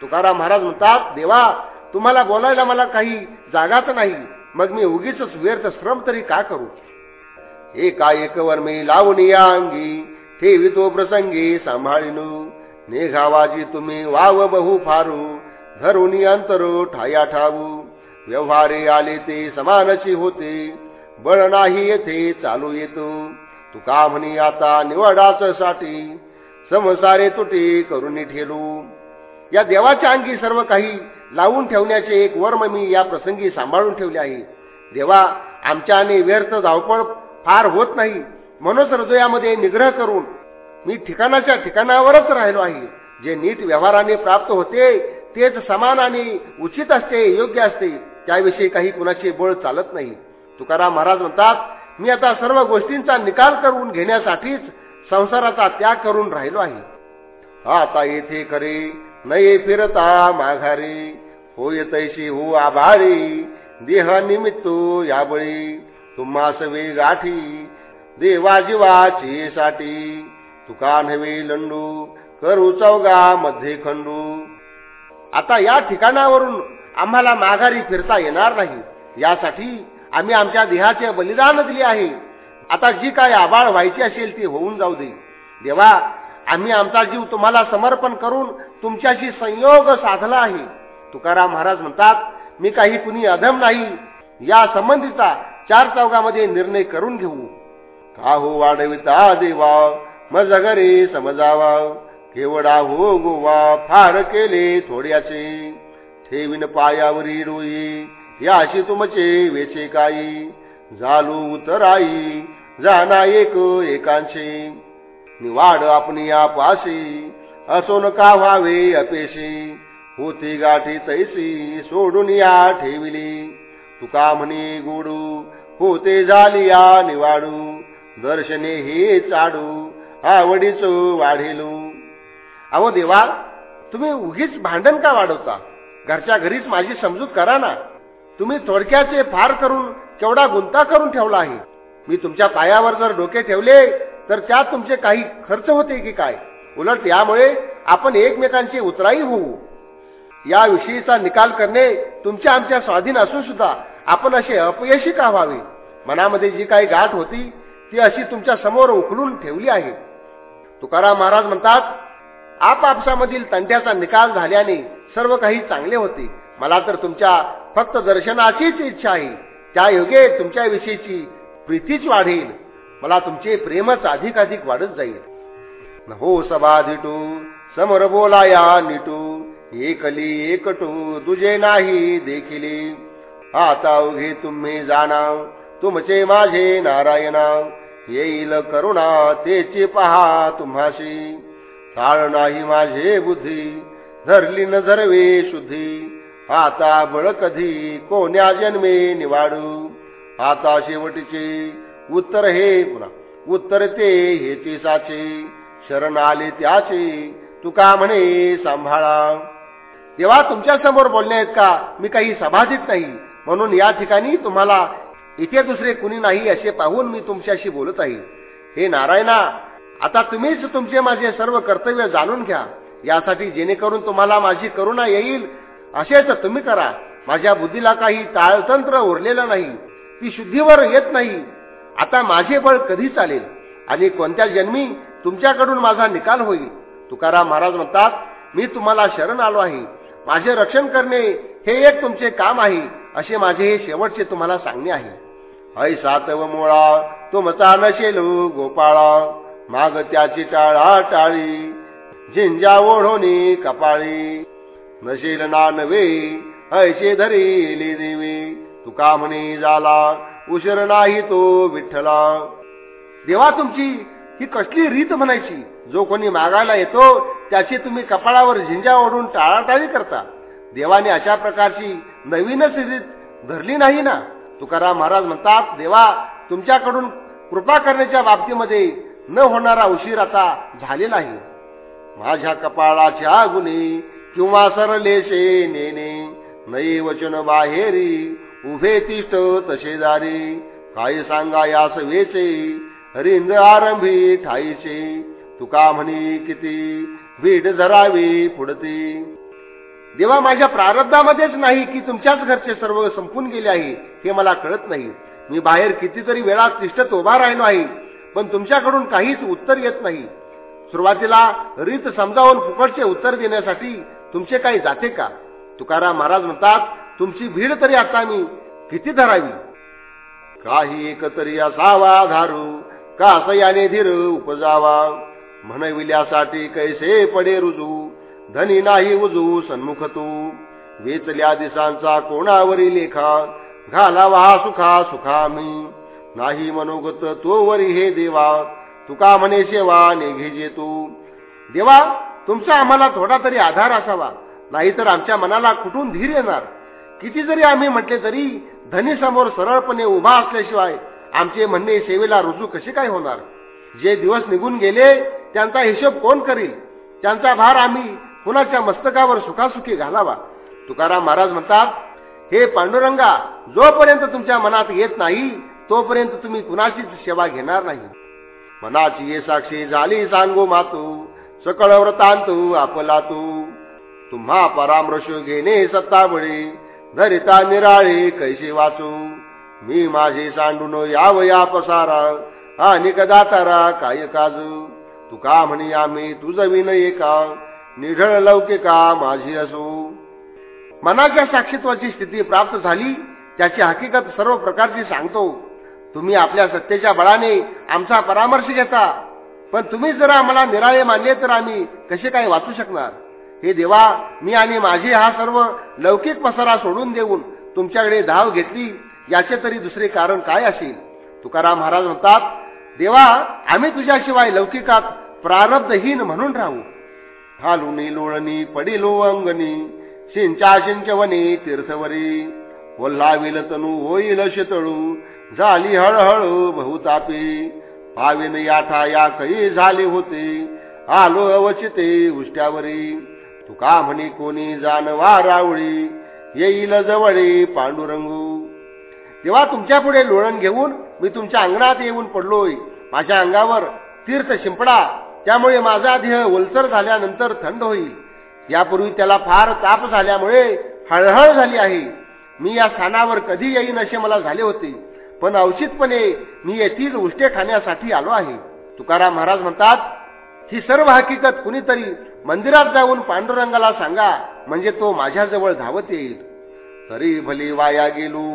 A: तुकाराम महाराज म्हणतात देवा तुम्हाला बोलायला मला काही जागाच नाही. मग मी उगीच व्यर्थ श्रम तरी का करू? एका एकवर मी लावून या अंगी ठेवितो प्रसंगी सांभाळीनू. नेघावाजी तुम्ही वाव बहु फारू. धरून अंतरो ठाया ठावू व्यवहारे आले ते समानची होते. बळ नाही येथे चालू येतो. तुका म्हणी आता निवडाच साठी समसारे तुटे करून ठेलू. या देवाच्या अंगी सर्व काही लावून ठेवण्याचे एक वर्म मी या प्रसंगी सांभाळून ठेवले आहे. देवा आणि व्यर्थ धावपळ फार होत नाही. म्हणूनच हृदयामध्ये निग्रह करून मी ठिकाणाच्या ठिकाणावरच राहिलो आहे. जे नीट व्यवहाराने प्राप्त होते तेच समान आणि उचित असते योग्य असते. त्याविषयी काही कुणाचे बळ चालत नाही. तुकाराम महाराज म्हणतात मी आता सर्व गोष्टींचा निकाल करून घेण्यासाठीच संसाराचा त्याग करून राहिलो आहे. आता येथे करे नये फिरता माघारी होय तैशी हो आभारी देह निमित्त याबळी तुम्हा सवे गाठी देवा जीवाची साठी तुका नव्हे लंडू करू चौगा मध्ये खंडू. आता या ठिकाणावरून आम्हाला माघारी फिरता येणार नाही यासाठी आम्ही आमच्या देहाचे बलिदान दिले आहे. आता जी काय आबाळ व्हायची असेल ती होऊन जाऊ दे. देवा आम्ही आमचा जीव तुम्हाला समर्पण करून तुमच्याशी संयोग साधला आहे. तुकाराम महाराज म्हणतात मी काही कुणी अधम नाही. या संबंधीचा चार चौघामध्ये निर्णय करून घेऊ. का हो वाढविता देवा? मज घरी समजावा. केवडा हो गोवा? फार केले थोड्याचे. ठेवीन पायावरी रोई या अशी तुमचे वेचे काही झालू उतराई जाना एक एकांशी. निवाड आपण या पाशी असो का व्हावे अपेशी? होती गाठी तैसी सोडून या ठेविली. तुका म्हणे गोडू होते झाली या निवाडू. दर्शने हे चाडू आवडीच वाढेलू. अहो देवा तुम्ही उगीच भांडण का वाढवता? घरच्या घरीच माझी समजूत करा ना. तुम्ही थोडक्याचे फार करून केवढा गुंता करून ठेवला आहे? मी तुमच्या पायावर जर डोके ठेवले तर त्यात तुमचे काही खर्च होते की काय? उलट यामुळे आपण एकमेकांची उतराई होऊ. या विषयीचा निकाल करणे तुमच्या आमच्या स्वाधीन असून सुद्धा आपण असे अपयशी का व्हावे? मनामध्ये जी काही गाठ होती ती अशी तुमच्यासमोर उखलून ठेवली आहे. तुकाराम महाराज म्हणतात आपापसामधील तंट्याचा निकाल झाल्याने सर्व काही चांगले होते. मला तर तुमच्या फक्त दर्शनाचीच इच्छा आहे. त्या योगे तुमच्या विषयीची प्रीतीच वाढेल. मला तुमचे प्रेमच अधिक अधिक वाढत जाईल. हो सभा धिटू समोर बोलाया निटू एकली एकटू तुझे नाही देखील. आता उघे तुम्ही जाणा तुमचे माझे नारायणा येईल करुणा तेची पहा तुम्हाशी. ताळ नाही माझे बुद्धी धरली न धरवे शुद्धी. आता बळ कधी कोण्या जन्मे निवाडू? आता शेवटीचे उत्तर हे पुन्हा. उत्तर ते हे साचे शरण आले त्याचे. तुका म्हणे सांभाळा. तेव्हा तुमच्यासमोर बोलणे आहेत का? मी काही सभाधित नाही. म्हणून या ठिकाणी तुम्हाला इथे दुसरे कुणी नाही असे पाहून मी तुमच्याशी बोलत आहे. हे नारायणा आता तुम्हीच तुमचे माझे सर्व कर्तव्य जाणून घ्या. यासाठी जेणेकरून तुम्हाला माझी करुणा येईल असेच तुम्ही करा. माझ्या बुद्धीला काही ताळतंत्र उरलेलं नाही. ती शुद्धीवर येत नाही. आता माझे बळ कधी चालेल? आणि कोणत्या जन्मी तुमच्याकडून माझा निकाल होईल? तुकाराम महाराज म्हणतात मी तुम्हाला शरण आलो आहे. माझे रक्षण करणे हे एक तुमचे काम आहे. असे माझे हे शेवटचे तुम्हाला सांगणे आहे. ऐ सातव मुळा तुमचा नशेल गोपाळा माग त्याची टाळा टाळी झिंजा ओढोनी कपाळी. नशील ना नवे ऐसे धरेली देवे. तुका म्हणे झाला उशीर नाही तो विठ्ठला. देवा तुमची ही कसली रीत म्हणायची? जो कोणी मागायला येतो त्याची तुम्ही कपाळावर झिंजा ओढून टाळाटाळी करता. देवाने अशा प्रकारची नवीनच रीत धरली नाही ना? तुकाराम महाराज म्हणतात देवा तुमच्याकडून कृपा करण्याच्या बाबतीमध्ये न होणारा उशीर आता झालेला आहे. माझ्या कपाळाच्या गुन्हे किंवा सरलेशे नेने नई वचन बाहेरी उभे तिष्ठ तसे दारी काय सांगा यास वेचे रिंद आरंभी ठाईचे. तुका म्हणी किती भीड धरावी पुढती देवा माझ्या प्रारब्धामध्येच नाही की तुमच्याच घरचे सर्व संपून गेले आहे हे मला कळत नाही. मी बाहेर कितीतरी वेळा तिष्ठत उभा राहिलो आहे पण तुमच्याकडून काहीच उत्तर येत नाही. सुरुवातीला रीत समजावून फुकटचे उत्तर देण्यासाठी तुमचे काही जाते का? तुकाराम महाराज म्हणतात तुमची भीड तरी आता मी किती धरावी? काही एकतरी असावा धारू का याने धीर उपजावा? म्हणविल्यासाठी कैसे पडे रुजू? धनी नाही उजू सन्मुख तू वेचल्या दिसांचा कोणावरी लेखा? घालावा सुखा सुखा मी. नाही मनोगत तो वरी हे देवा. तुका म्हणे सेवा नेघे तू देवा तुमचा आम्हाला थोडा तरी आधार असावा. नाहीतर आमच्या मनाला कुठून धीर येणार? किती जरी आम्ही म्हटले तरी धनी समोर सरळपणे उभा असल्याशिवाय आमचे म्हणणे सेवेला रुजू कसे काय होणार? जे दिवस निघून गेले त्यांचा हिशोब कोण करील? त्यांचा भार आम्ही कुणाच्या मस्तकावर सुखासुखी घालावा? तुकाराम महाराज म्हणतात हे पांडुरंगा जोपर्यंत तुमच्या मनात येत नाही तोपर्यंत तुम्ही कुणाचीच सेवा घेणार नाही. मनाची ये साक्षी झाली सांगो मातू. सकळ व्रतांतू आपला तू. तुम्हा परामृश घेणे सत्ताबळी धरिता निराळे कैसे वाचू? मी माझे सांडून याव या पसारा आणि कदा तारा काय काजू? तुका म्हणी आम्ही तुझ विन एका निढळ लौकिका माझी असो. मनाच्या साक्षीत्वाची स्थिती प्राप्त झाली त्याची हकीकत सर्व प्रकारची सांगतो. तुम्ही आपल्या सत्तेच्या बळाने आमचा परामर्श घेता. पण तुम्ही जर आम्हाला निराळे मानले तर आम्ही कसे काय वाचू शकणार? हे देवा मी आणि माझे हा सर्व लौकिक पसारा सोडून देऊन तुमच्याकडे धाव घेतली याचे तरी दुसरे कारण काय असेल? तुकाराम महाराज म्हणतात देवा आम्ही तुझ्याशिवाय लौकिकात प्रारब्धहीन म्हणून राहू. हालुनी लोळणी पडिलो अंगणी सिंचा सिंचवनी तीर्थवरी वल्लाविल तनू होईल शेतळू झाली हळहळू बहुतापी. पाविन याठा या काही झाले होते. आलो अवचिते उष्ट्यावरी. तुका म्हणे कोणी जानवा रावळी. येईल जवळी पांडुरंगू. तेव्हा तुमच्यापुढे लोळण घेऊन मी तुमच्या अंगणात येऊन पडलोय. माझ्या अंगावर तीर्थ शिंपडा. त्यामुळे माझा देह ओलसर झाल्यानंतर थंड होईल. यापूर्वी त्याला फार ताप झाल्यामुळे हळहळ झाली आहे. मी या स्थानावर कधी येईन असे मला झाले होते. पण अवचितपणे मी येथील उष्टे खाण्यासाठी आलो आहे. तुकाराम महाराज म्हणतात ही सर्व हकीकत कुणीतरी मंदिरात जाऊन पांडुरंगाला सांगा म्हणजे तो माझ्याजवळ धावत येईल. तरी भली वाया गेलो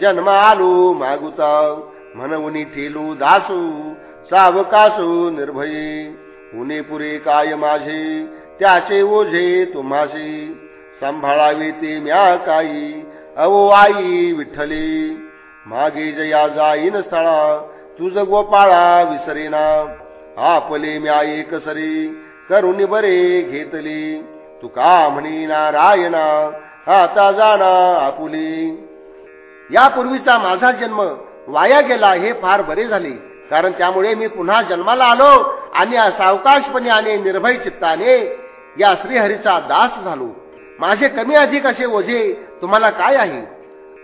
A: जन्म आलो मागुताव म्हणून ठेलू दासू सावकासू निर्भयी. उणे पुरे काय माझे त्याचे ओझे तुम्हाशी सांभाळावे ते म्या काही अवो आई विठ्ठली. मागे जया जाईन स्थळा तुझ गोपाळा विसरेना. आपले म्या एक सरी करुणी बरे घेतली. तुका म्हणी नारायणा आता जाणा आपुली. यापूर्वीचा माझा जन्म वाया गेला हे फार बरे झाले कारण त्यामुळे मी पुन्हा जन्माला आलो आणि सावकाशपणे आणि निर्भय चित्ताने या श्रीहरीचा दास झालो. माझे कमी अधिक असे ओझे तुम्हाला काय आहे?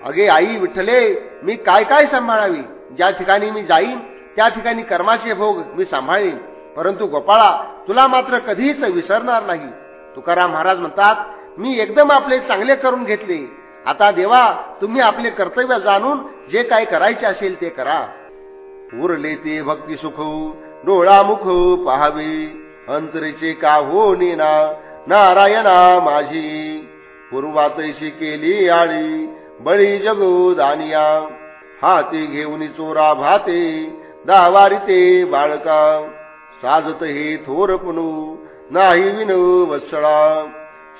A: अगे आई विठ्ठले मी काय काय सांभाळावी? ज्या ठिकाणी मी जाईन त्या ठिकाणी कर्माचे भोग मी सांभाळेन. परंतु गोपाळा तुला मात्र कधीच विसरणार नाही. तुकाराम महाराज म्हणतात मी एकदम आपले चांगले करून घेतले. आता देवा तुम्ही आपले कर्तव्य जाणून जे काय करायचे असेल ते करा. उरले ते भक्ती सुख डोळामुख पहावे. अंतरेचे का हो नारायणा माझी. पूर्वातैशी केली आळी बळी जगो दानिया. हाती घेऊन चोरा भाते दावारी ते बाळका. साजत हे थोर पुनू नाही विनो वत्सळा.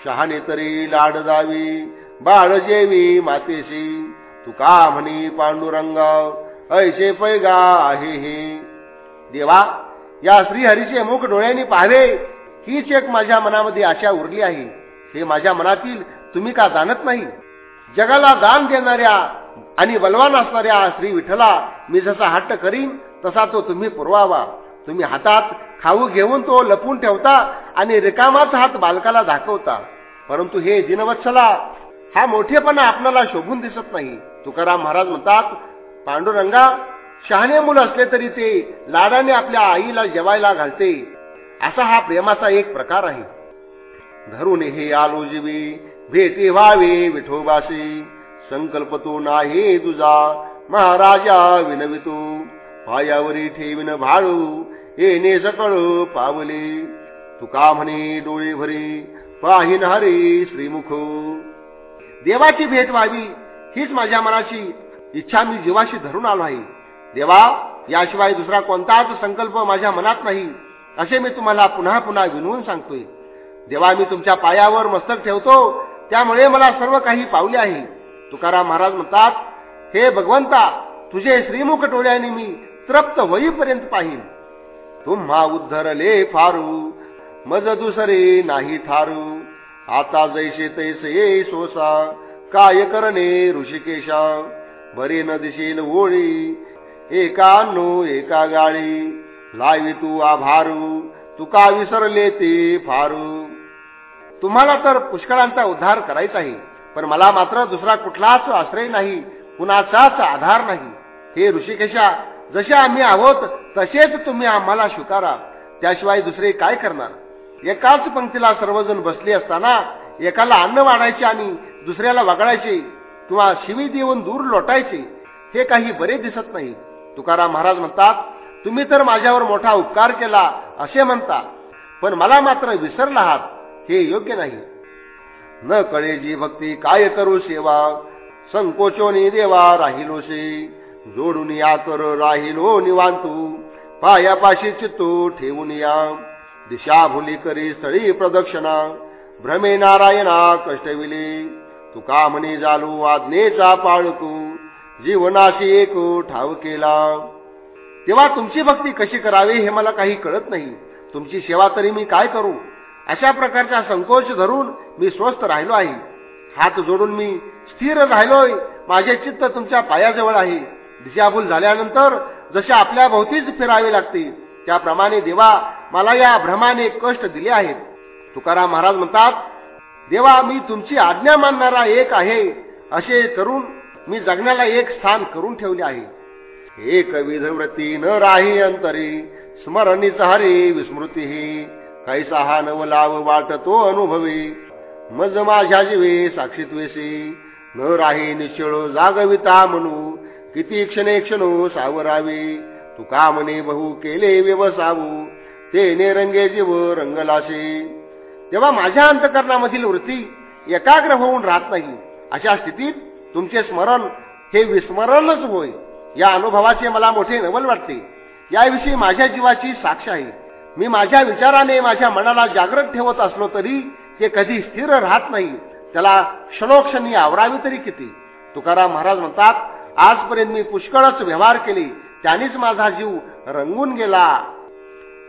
A: शहाणे तरी लाड दावी बाळ जेवी मातेशी. तुका म्हणी पांडुरंगा ऐसे पैगा आहे हे. देवा या श्रीहरीचे मुख डोळ्यांनी पाहावे हीच एक माझ्या मनामध्ये आशा उरली आहे. हे माझ्या मनातील तुम्ही का जाणत नाही? जगाला दान देणाऱ्या आणि बलवान असणाऱ्या श्री विठ्ठला मी जसा हट्ट करीन तसा तो तुम्ही पुरवावा. तुम्ही हातात खाऊ घेऊन तो लपून ठेवता आणि रिकामाच हात बालकाला दाखवता. परंतु हे दिनवत्सला हा मोठेपणा आपल्याला शोभून दिसत नाही. तुकाराम महाराज म्हणतात पांडुरंगा शहाणे मुलं असले तरी ते लाडाने आपल्या आईला जेवायला घालते. असा हा प्रेमाचा एक प्रकार आहे. धरून हे आलो जीवी भेटी व्हावे विठोबाशी. संकल्प तो नाही तुझा महाराजा विनवितो पायावरी ठेवीन भाळू येणे सकळ पावले. तुका म्हणे डोळे भरी पाहिन हरी श्रीमुख. देवाची भेट व्हावी हीच माझ्या मनाची इच्छा मी जीवाशी धरून आलो आहे. देवा याशिवाय दुसरा कोणताच संकल्प माझ्या मनात नाही असे मी तुम्हाला पुन्हा पुन्हा विनवून सांगतोय. देवा मी तुमच्या पायावर मस्तक ठेवतो त्यामुळे मला सर्व काही पावले आहे. तुकाराम महाराज म्हणतात हे भगवंता तुझे श्रीमुख डोळ्याने मी तृप्त होईपर्यंत पाहिन. तुम्हा उद्धरले फारू मज दुसरे नाही थारू आता जैसे तैसे सोसा काय करणे ऋषिकेशा? बरे न दिशेल ओळी एका नो एका गाळी. लावी तू आभारू तुका विसरले ते फारू. तुम्हाला तर पुष्कळांचा उद्धार करायचा आहे पण मला मात्र दुसरा कुठलाच आश्रय नाही कुणाचाच आधार नाही. हे ऋषिकेशा जसे आम्ही आहोत तसेच तुम्ही आम्हाला स्वीकारा. त्याशिवाय दुसरे काय करणार? एकाच पंक्तीला सर्वजण बसले असताना एकाला अन्न वाढायचे आणि दुसऱ्याला वगळायचे किंवा शिवी देऊन दूर लोटायचे हे काही बरे दिसत नाही. तुकाराम महाराज म्हणतात तुम्ही तर माझ्यावर मोठा उपकार केला असे म्हणता. पण मला मात्र विसरला आहात. हे योग्य नाही. न कळे जी भक्ती काय करू सेवा? संकोचोनी देवा राहिलोसे जोडून या कर राहिलो निवांतू. पायापाशी चित्तू ठेवून या. दिशा भुली करी स्थळी प्रदक्षिणा. भ्रमे नारायणा कष्टविले तुका म्हणे जालू आज्ञेचा पाळकू जीवनाशी एक ठाव केला. तेव्हा तुमची भक्ती कशी करावी हे मला काही कळत नाही. तुमची सेवा तरी मी काय करू? अशा प्रकारचा संकोच धरून मी स्वस्थ राहिलो आहे. हात जोडून मी स्थिर राहिलोय. माझे चित्त तुमच्या पायाजवळ आहे. दिशाभूल झाल्यानंतर जसे आपल्या भोवतीच फिरावे लागते त्याप्रमाणे देवा मला या भ्रमाने कष्ट दिले आहेत. तुकाराम महाराज म्हणतात देवा मी तुमची आज्ञा मानणारा एक आहे. असे करून मी जगण्याला एक स्थान करून ठेवले आहे. एक विधव्रती न राही अंतरी स्मरणीच हरी विस्मृती कैसा हा नवलाव वाटतो अनुभवी? मज माझ्या जीवे साक्षीत्वेसी न राही निश्चळ जागविता म्हणू. किती क्षणे क्षणो सावरावे. तुका म्हणे बहु केले व्यवसावू? ते नेरंगे जीव रंगलासे. तेव्हा माझ्या अंतकरणामधील वृत्ती एकाग्र होऊन राहत नाही अशा स्थितीत तुमचे स्मरण हे विस्मरणच होय. या अनुभवाचे मला मोठे नवल वाटते. याविषयी माझ्या जीवाची साक्ष आहे. मी माझ्या विचाराने माझ्या मनाला जागृत ठेवत असलो तरी ते कधी स्थिर राहत नाही. त्याला क्षणोक्षणी आवरावी तरी किती. तुकाराम महाराज म्हणतात आजपर्यंत मी पुष्कळच व्यवहार केले. त्यानेच माझा जीव रंगून गेला.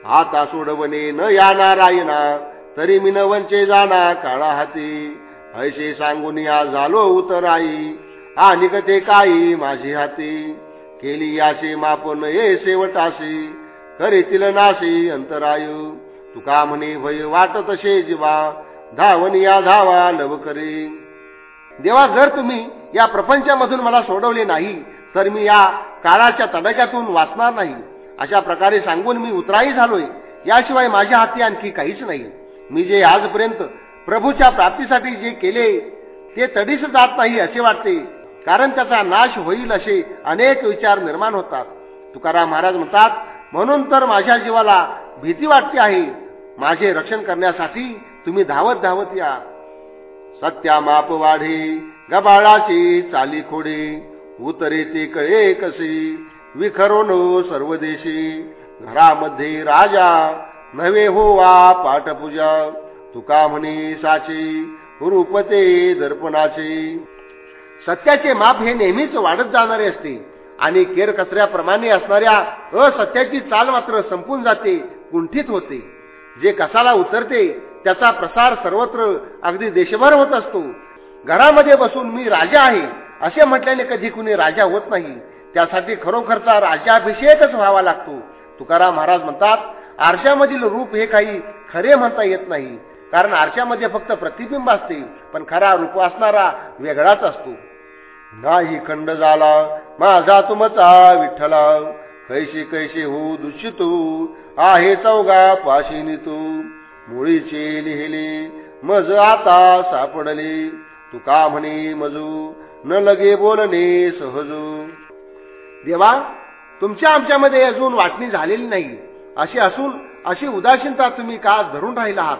A: आता सोडवणे न या नारायणा तरी मी न वंचे जाणार काळा हाती ऐसे सांगून या झालो उतराई. आणि ते काही माझी हाती. केली याचे मापन ये शेवटाशी. करीतील नाशी अंतरायू. तुका म्हणे भय वाटत तसे जीवा. धावन या धावा लव करे. देवा जर तुम्ही या प्रपंचामधून मला सोडवले नाही तर मी या काळाच्या तडक्यातून वाचणार नाही. अशा प्रकारे सांगून मी उतराई झालोय. याशिवाय माझ्या हाती आणखी काहीच नाही. मी जे आजपर्यंत प्रभूच्या प्राप्तीसाठी जे केले ते तडीच जात नाही असे वाटते. कारण त्याचा नाश होईल असे अनेक विचार निर्माण होतात. तुकाराम महाराज म्हणतात म्हणून तर माझ्या जीवाला भीती वाटते आहे. माझे रक्षण करण्यासाठी तुम्ही धावत धावत या. सत्या माप वाढे गबाळाची चाली खोडे उतरे ते कळे कसे विखरोन सर्व देशी घरामध्ये राजा नव्हे होवा पाठपूजा तुका म्हणे साची रूपते दर्पणाचे. सत्याचे माप हे नेहमीच वाढत जाणारे असते. आणि केर कचऱ्याप्रमाणे असणाऱ्या असत्याची चाल मात्र संपून जाते कुंठित होते. जे कसाला उतरते त्याचा प्रसार सर्वत्र अगदी देशभर होत असतो. घरामध्ये बसून मी राजा आहे असे म्हटल्याने कधी कुणी राजा होत नाही. त्यासाठी खरोखरचा राजाभिषेकच व्हावा लागतो. तुकाराम महाराज म्हणतात आरशामधील रूप हे काही खरे म्हणता येत नाही. कारण आरशामध्ये फक्त प्रतिबिंब असते पण खरा रूप असणारा वेगळाच असतो. नाही खंड झाला माझा तुमचा विठ्ठला. कैशी कैशी हो दुषितू हो, आहे चौगा पाशिनी तू. मुळीचे लिहिले मज आता सापडले. तुका म्हणे मजू न लगे बोलणे सहजू. देवा तुमच्या आमच्यामध्ये अजून वाटणी झालेली नाही. अशी असून अशी उदासीनता तुम्ही का धरून राहिला आहात?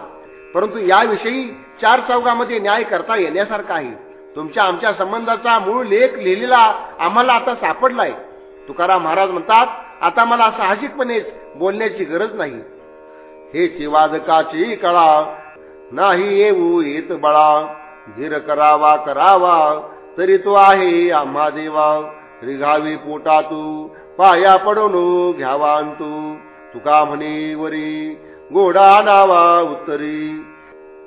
A: परंतु याविषयी चार चौघामध्ये न्याय करता येण्यासारखा आहे. तुमच्या आमच्या संबंधाचा मूळ लेख लिहिलेला आम्हाला आता सापडलाय. तुकाराम महाराज म्हणतात आता मला साहजिकपणेच बोलण्याची गरज नाही. हे वादकाची कळा नाही येऊ येत बळा. धीर करावा करावा तरी तो आहे आम्हा देवा. रिघावी पोटा तू पाया पडून घ्यावा तू तुका म्हणे वरी गोडा नावा उत्तरी.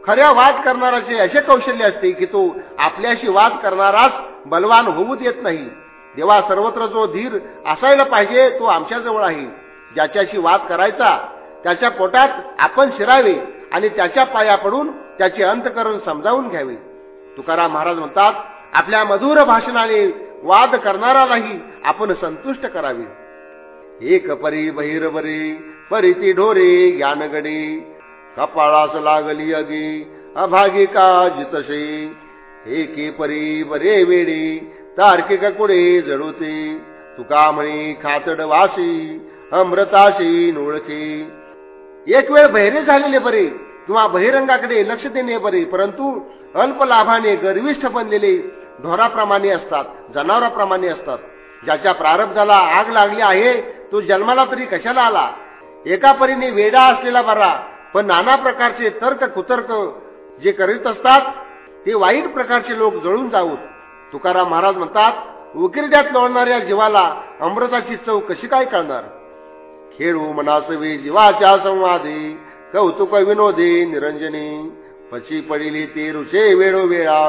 A: खऱ्या वाद करणाराचे असे कौशल्य असते की तो आपल्याशी वाद करणाराच बलवान होऊ देत नाही. देवा सर्वत्र जो धीर असायला पाहिजे तो आमच्याजवळ आहे. ज्याच्याशी वाद करायचा त्याच्या पोटात आपण शिरावे आणि त्याच्या पाया पडून त्याचे अंतकरण समजावून घ्यावे. तुकाराम महाराज म्हणतात आपल्या मधुर भाषणाने वाद करणारालाही आपण संतुष्ट करावे. एक परी बहिरवरे परिती ढोरे ज्ञानगडे कपाळास लागली अगे अभागी का जितसे एके परी बरे वेडे तार्किक कुडे जडोते. तुका म्हणे खातड वासी अमृताशी नोळखे एक वेळ बहिरे झालेले बरे किंवा बहिरंगाकडे लक्ष देणे बरे परंतु अल्प लाभाने गर्विष्ठ बनलेले ढोराप्रमाणे असतात जनावराप्रमाणे असतात. ज्याच्या प्रारब्धाला आग लागली आहे तो जन्माला तरी कशाला आला? एका परीने वेडा असलेला बरा पण नाना प्रकारचे तर्क कुतर्क जे करीत असतात ते वाईट प्रकारचे लोक जळून जाऊत. तुकाराम महाराज म्हणतात उकिरड्यात लोळणाऱ्या जीवाला अमृताची चव कशी काय कळणार? खेळू मनासवी जीवाच्या संवादी कौतुक विनोदी निरंजनी. पची पडिली ती रुचे वेळोवेळा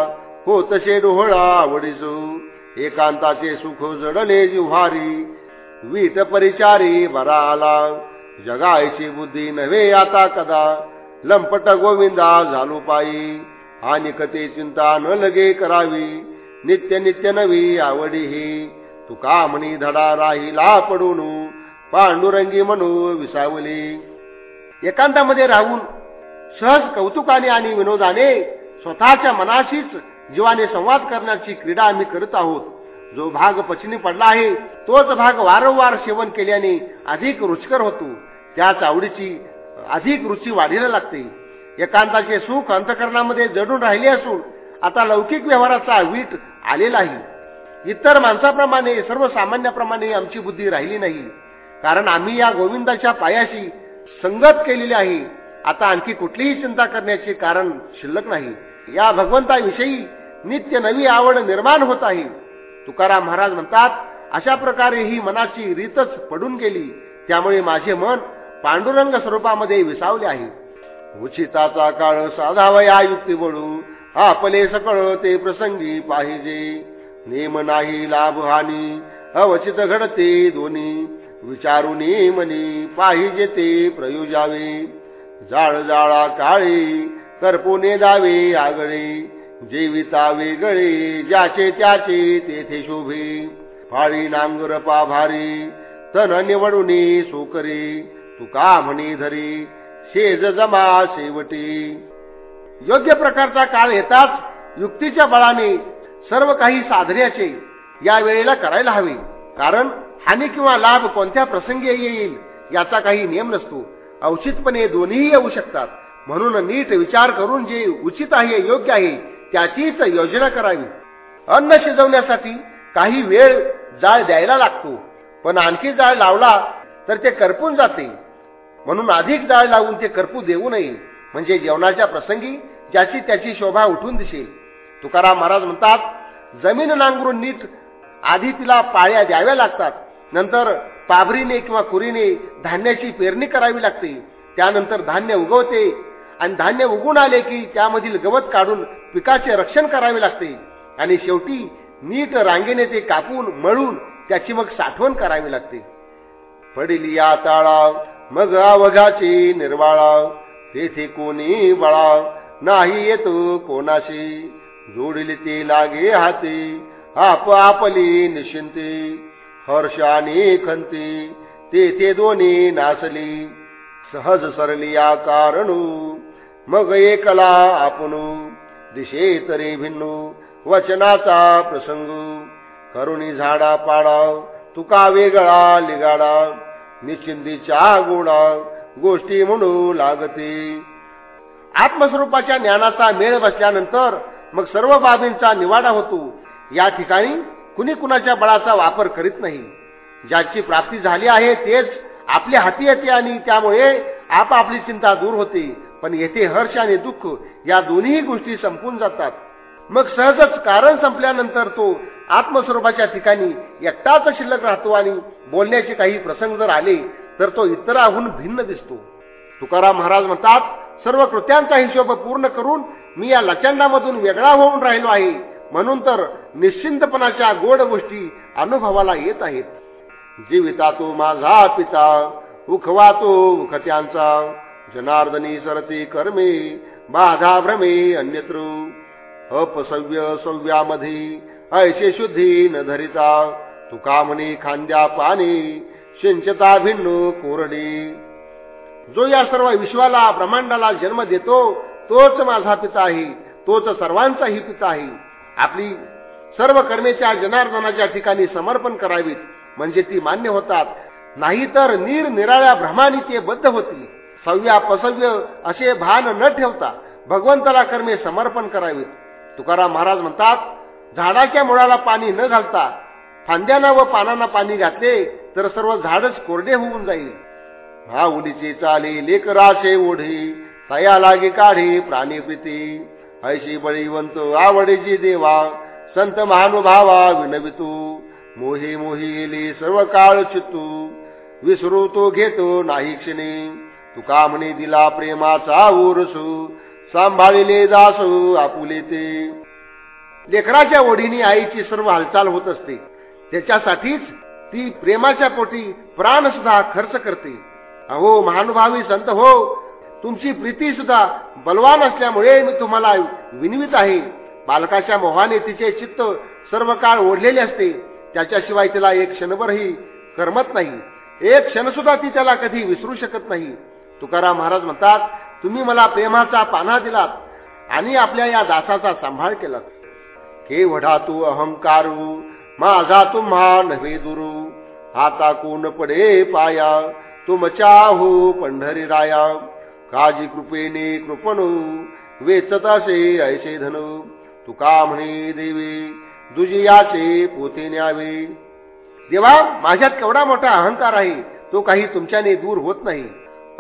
A: हो तसे डोहळा आवडीसू एकांताचे सुख जडले जिव्हारी वीट परिचारी बरा आला जगायची बुद्धी नव्हे आता कदा. लंपट गोविंदा झालो पायी. आणि कथे चिंता न लगे करावी. नित्य नित्य नवी आवडी ही तुका म्हणी धडा राहिला पडून. पांडुरंगी म्हणू विसावली. एकांतामध्ये राहून सहज कौतुकाने आणि विनोदाने स्वतःच्या मनाशीच जीवाने संवाद करण्याची क्रीडा आम्ही करत आहोत. जो भाग पचनी पडला आहे तोच भाग वारंवार सेवन केल्याने अधिक रुचकर होतो. त्याच आवडीची अधिक रुची वाढीला लागते. एकांताचे सुख अंतकरणामध्ये जडून राहिले असून आता लौकिक व्यवहाराचा वीट आलेला आहे. इतर माणसाप्रमाणे सर्वसामान्याप्रमाणे आमची बुद्धी राहिली नाही. कारण आम्ही या गोविंदाच्या पायाशी संगत केलेली आहे. आता आणखी कुठलीही चिंता करण्याचे कारण शिल्लक नाही. या भगवंताविषयी नित्य नवी आवड निर्माण होत आहे. तुकाराम महाराज म्हणतात अशा प्रकारे ही मनाची रीतच पडून गेली. त्यामुळे माझे मन पांडुरंग स्वरूपामध्ये विसावले आहे. उचिताचा काळ साधावया युक्ती बोलू आपले सकळ ते प्रसंगी पाहिजे. नेम नाही लाभ हानी. अवचित घडते दोन्ही. विचारून मनी पाहिजे ते प्रयोजावे. जाळ जाळा काळे करपोने दावे आगळे. जीविता वेगळे ज्याचे त्याचे तेथे शोभे. फाळी नांगर पाभारी तन निवडून सोकरी. तुका म्हणी धरी शेज जमा शेवटी. योग्य प्रकारचा काळ येताच युक्तीच्या बळाने सर्व काही साधण्याचे या वेळेला करायला हवे. कारण हानी किंवा लाभ कोणत्या प्रसंगी येईल याचा काही नियम नसतो. औचितपणे दोन्ही येऊ शकतात. म्हणून नीट विचार करून जे उचित आहे योग्य आहे त्याचीच योजना करावी. अन्न शिजवण्यासाठी काही वेळ जाळ द्यायला लागतो. पण आणखी जाळ लावला तर ते करपून जाते. म्हणून अधिक जाळ लावून ते करपू देऊ नये. म्हणजे जेवणाच्या प्रसंगी ज्याची त्याची शोभा उठून दिसेल. तुकाराम महाराज म्हणतात जमीन नांगरून नीट आधी तिला पाळ्या द्याव्या लागतात. नंतर पाभरीने किंवा कुरीने धान्याची पेरणी करावी लागते. त्यानंतर धान्य उगवते. आणि धान्य उगून आले की त्यामधील गवत काढून पिकाचे रक्षण करावे लागते. आणि शेवटी नीट रांगेने ते कापून मळून त्याची मग साठवण करावी लागते. पडिली या ताळाव मग अवघाची निर्वाळाव. तेथे कोणी बळाव नाही येतो कोणाशी. जोडले ते लागे हाते आप आपली निशिंते हर्षाने खंती तेथे दोन्ही नाचली सहज सरली या कारणू. मग एकला आपण दिशे तरी भिन्नू वचनाचा प्रसंग. करुणी झाडा पाडा तुका वेगळा लिगाडा. निश्चिंदीच्या गोडा गोष्टी म्हणू लागते. आत्मस्वरूपाच्या ज्ञानाचा मेळ बसल्यानंतर मग सर्व बाबींचा निवाडा होतो. या ठिकाणी कुणी कुणाच्या बळाचा वापर करीत नाही. ज्याची प्राप्ती झाली आहे तेच आपल्या हाती येते आणि त्यामुळे आपापली चिंता दूर होते. पण येथे हर्ष आणि दुःख या दोन्ही गोष्टी संपून जातात. मग सहजच कारण संपल्यानंतर तो आत्मस्वरूपाच्या ठिकाणी एकटाच शिल्लक राहतो आणि बोलण्याचे काही प्रसंग जर आले तर तो इतराहून भिन्न दिसतो. तुकाराम महाराज म्हणतात सर्व कृत्यांचा हिशोब पूर्ण करून मी या लचंडामधून वेगळा होऊन राहिलो आहे. म्हणून तर निश्चिंतपणाच्या गोड गोष्टी अनुभवाला येत आहेत. जीविता तो माझा पिता उखवा तो उखत्यांचा. जनार्दनी सरती कर्मे बाधा भ्रमे अन्यत्र अपसव्य सव्यामध्ये ऐशे शुद्धी न धरिता तुका म्हणे खांद्या पाणी सिंचता भिन्न कोरडी. जो या सर्व विश्वाला ब्रह्मांडाला जन्म देतो तोच माझा पिता आहे तोच सर्वांचाही पिता आहे. आपली सर्व कर्मेच्या जनार्दनाच्या ठिकाणी समर्पण करावीत म्हणजे ती मान्य होतात. नाहीतर निरनिराळ्या भ्रमाने ते बद्ध होतील. सव्या पसव्य असे भान न ठेवता भगवंताला कर्मे समर्पण करावीत. तुकाराम महाराज म्हणतात झाडाच्या मुळाला पाणी न घालता फांद्यांना व पानांना पाणी घातले तर सर्व झाडच कोरडे होऊन जाईल. हा उडीचे चाली लेकराचे ओढी तया लागे काढी प्राणी प्रीती ऐशी बळीवंत आवडीची देवा संत महानुभावा विनवितू. मोही मोही सर्व काळ चित्तू विसरू तो घेतो नाही क्षणी. तुका म्हणे दिला प्रेमाचा उरसू. सांभाळिले जासू आपुले ते. लेकराच्या ओढीने आईची सर्व हालचाल होत असते. त्याच्यासाठीच ती प्रेमाच्या पोटी प्राण सुद्धा खर्च करते. अहो महानुभावी संत हो तुमची प्रीती सुद्धा बलवान असल्यामुळे मी तुम्हाला विनवित आहे. बालकाच्या मोहाने तिचे चित्त सर्व काळ ओढलेले असते. त्याच्याशिवाय तिला एक क्षणभरही करमत नाही. एक क्षण सुद्धा ती त्याला कधी विसरू शकत नाही. तुकाराम महाराज म्हणतात तुम्ही मला प्रेमाचा पाना दिलात आणि आपल्या या दासाचा सांभाळ केलात. केवढा तू अहंकारू माझा तुम्हा नव्हे दुरू आता कोण पडे पाया तुमच्या हो पंढरी राया. काजी कृपेने कृपणू वेचत असे ऐसे धन. तुका म्हणे देवी दुजियाचे पोते न्यावे. देवा माझ्यात केवढा मोठा अहंकार आहे तो काही तुमच्याने दूर होत नाही.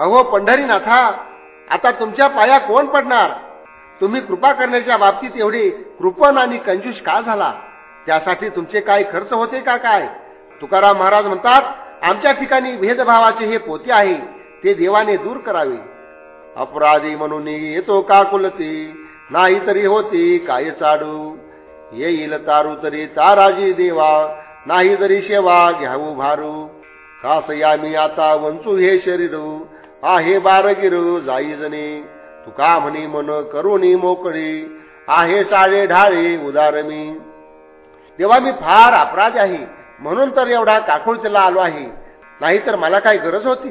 A: अहो पंढरीनाथा आता तुमच्या पाया कोण पडणार? तुम्ही कृपा करण्याच्या बाबतीत एवढी कृपण आणि कंजूष का झाला? त्यासाठी तुमचे काय खर्च होते का काय? तुकाराम महाराज म्हणतात आमच्या ठिकाणी भेदभावाचे हे पोते आहे ते देवाने दूर करावे. अपराधी म्हणून येतो का कुलती? नाही तरी होती काय चाडू? येईल तारू तरी ताराजी देवा नाही तरी शेवा घ्याऊ भारू. कास या मी आता वंचू हे शरीर आहे बारगिर जाई जणे तुका म्हणी मन करुणी मोकळी. आहे साळे ढाळे उदार मी तेव्हा मी फार अपराध आहे. म्हणून तर एवढा काकुळतेला आलो आहे. नाहीतर मला काय गरज होती?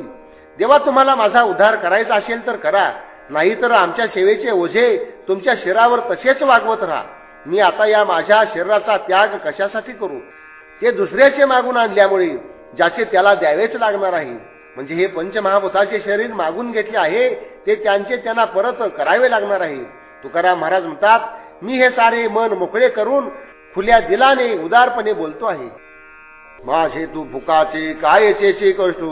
A: देवा तुम्हाला माझा उद्धार करायचा असेल तर करा. नाहीतर आमच्या सेवेचे ओझे तुमच्या शरीरावर तसेच वागवत राहा. मी आता या माझ्या शरीराचा त्याग कशासाठी करू? ते दुसऱ्याचे मागून आणल्यामुळे ज्याचे त्याला द्यावेच लागणार आहे. म्हणजे हे पंचमहाभूताचे शरीर मागून घेतले आहे ते त्यांचे त्यांना परत करावे लागणार आहे. तुकाराम महाराज म्हणतात मी हे सारे मन मोकळे करून खुल्या दिलाने उदारपणे बोलतो आहे. माझे तू भुकाचे कायचे कष्ट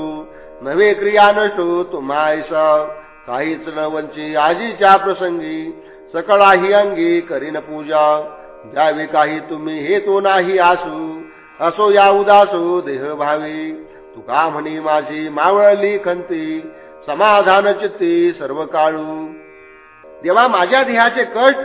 A: नवे क्रिया नष्टो तुम्हायसा काहीच न वंची आजीच्या प्रसंगी सकळाही अंगी करीन पूजा. द्यावे काही तुम्ही हे तो नाही आसू असो या उदासो देह भावी. तुका म्हणी माझी मावळली खंती? समाधान चित्ती सर्व काळू. देवा माझ्या देहाचे कष्ट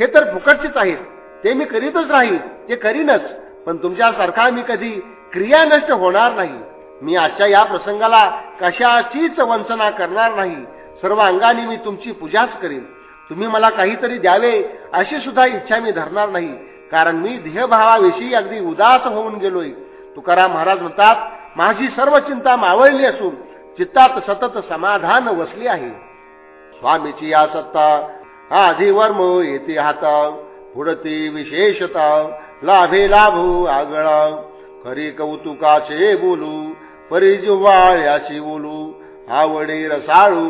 A: हे तर फुकटचेच आहेत. ते मी करीतच राहील ते करीनच. पण तुमच्यासारखा मी कधी क्रिया नष्ट होणार नाही. मी आजच्या या प्रसंगाला कशाचीच वंचना करणार नाही. सर्व अंगाने मी तुमची पूजाच करीन. तुम्ही मला काहीतरी द्यावे अशी सुद्धा इच्छा मी धरणार नाही. कारण मी देहभावाविषयी अगदी उदास होऊन गेलोय. तुकाराम महाराज म्हणतात माझी सर्व चिंता मावळली असून चित्तात सतत समाधान वसले आहे. स्वामीची या सत्ता आधी वर्म येते हाता पुढती विशेषता लाभे लाभू हो आगळा. खरी कौतुकाचे बोलू परिजुवाळ्याची बोलू आवडे रसाळू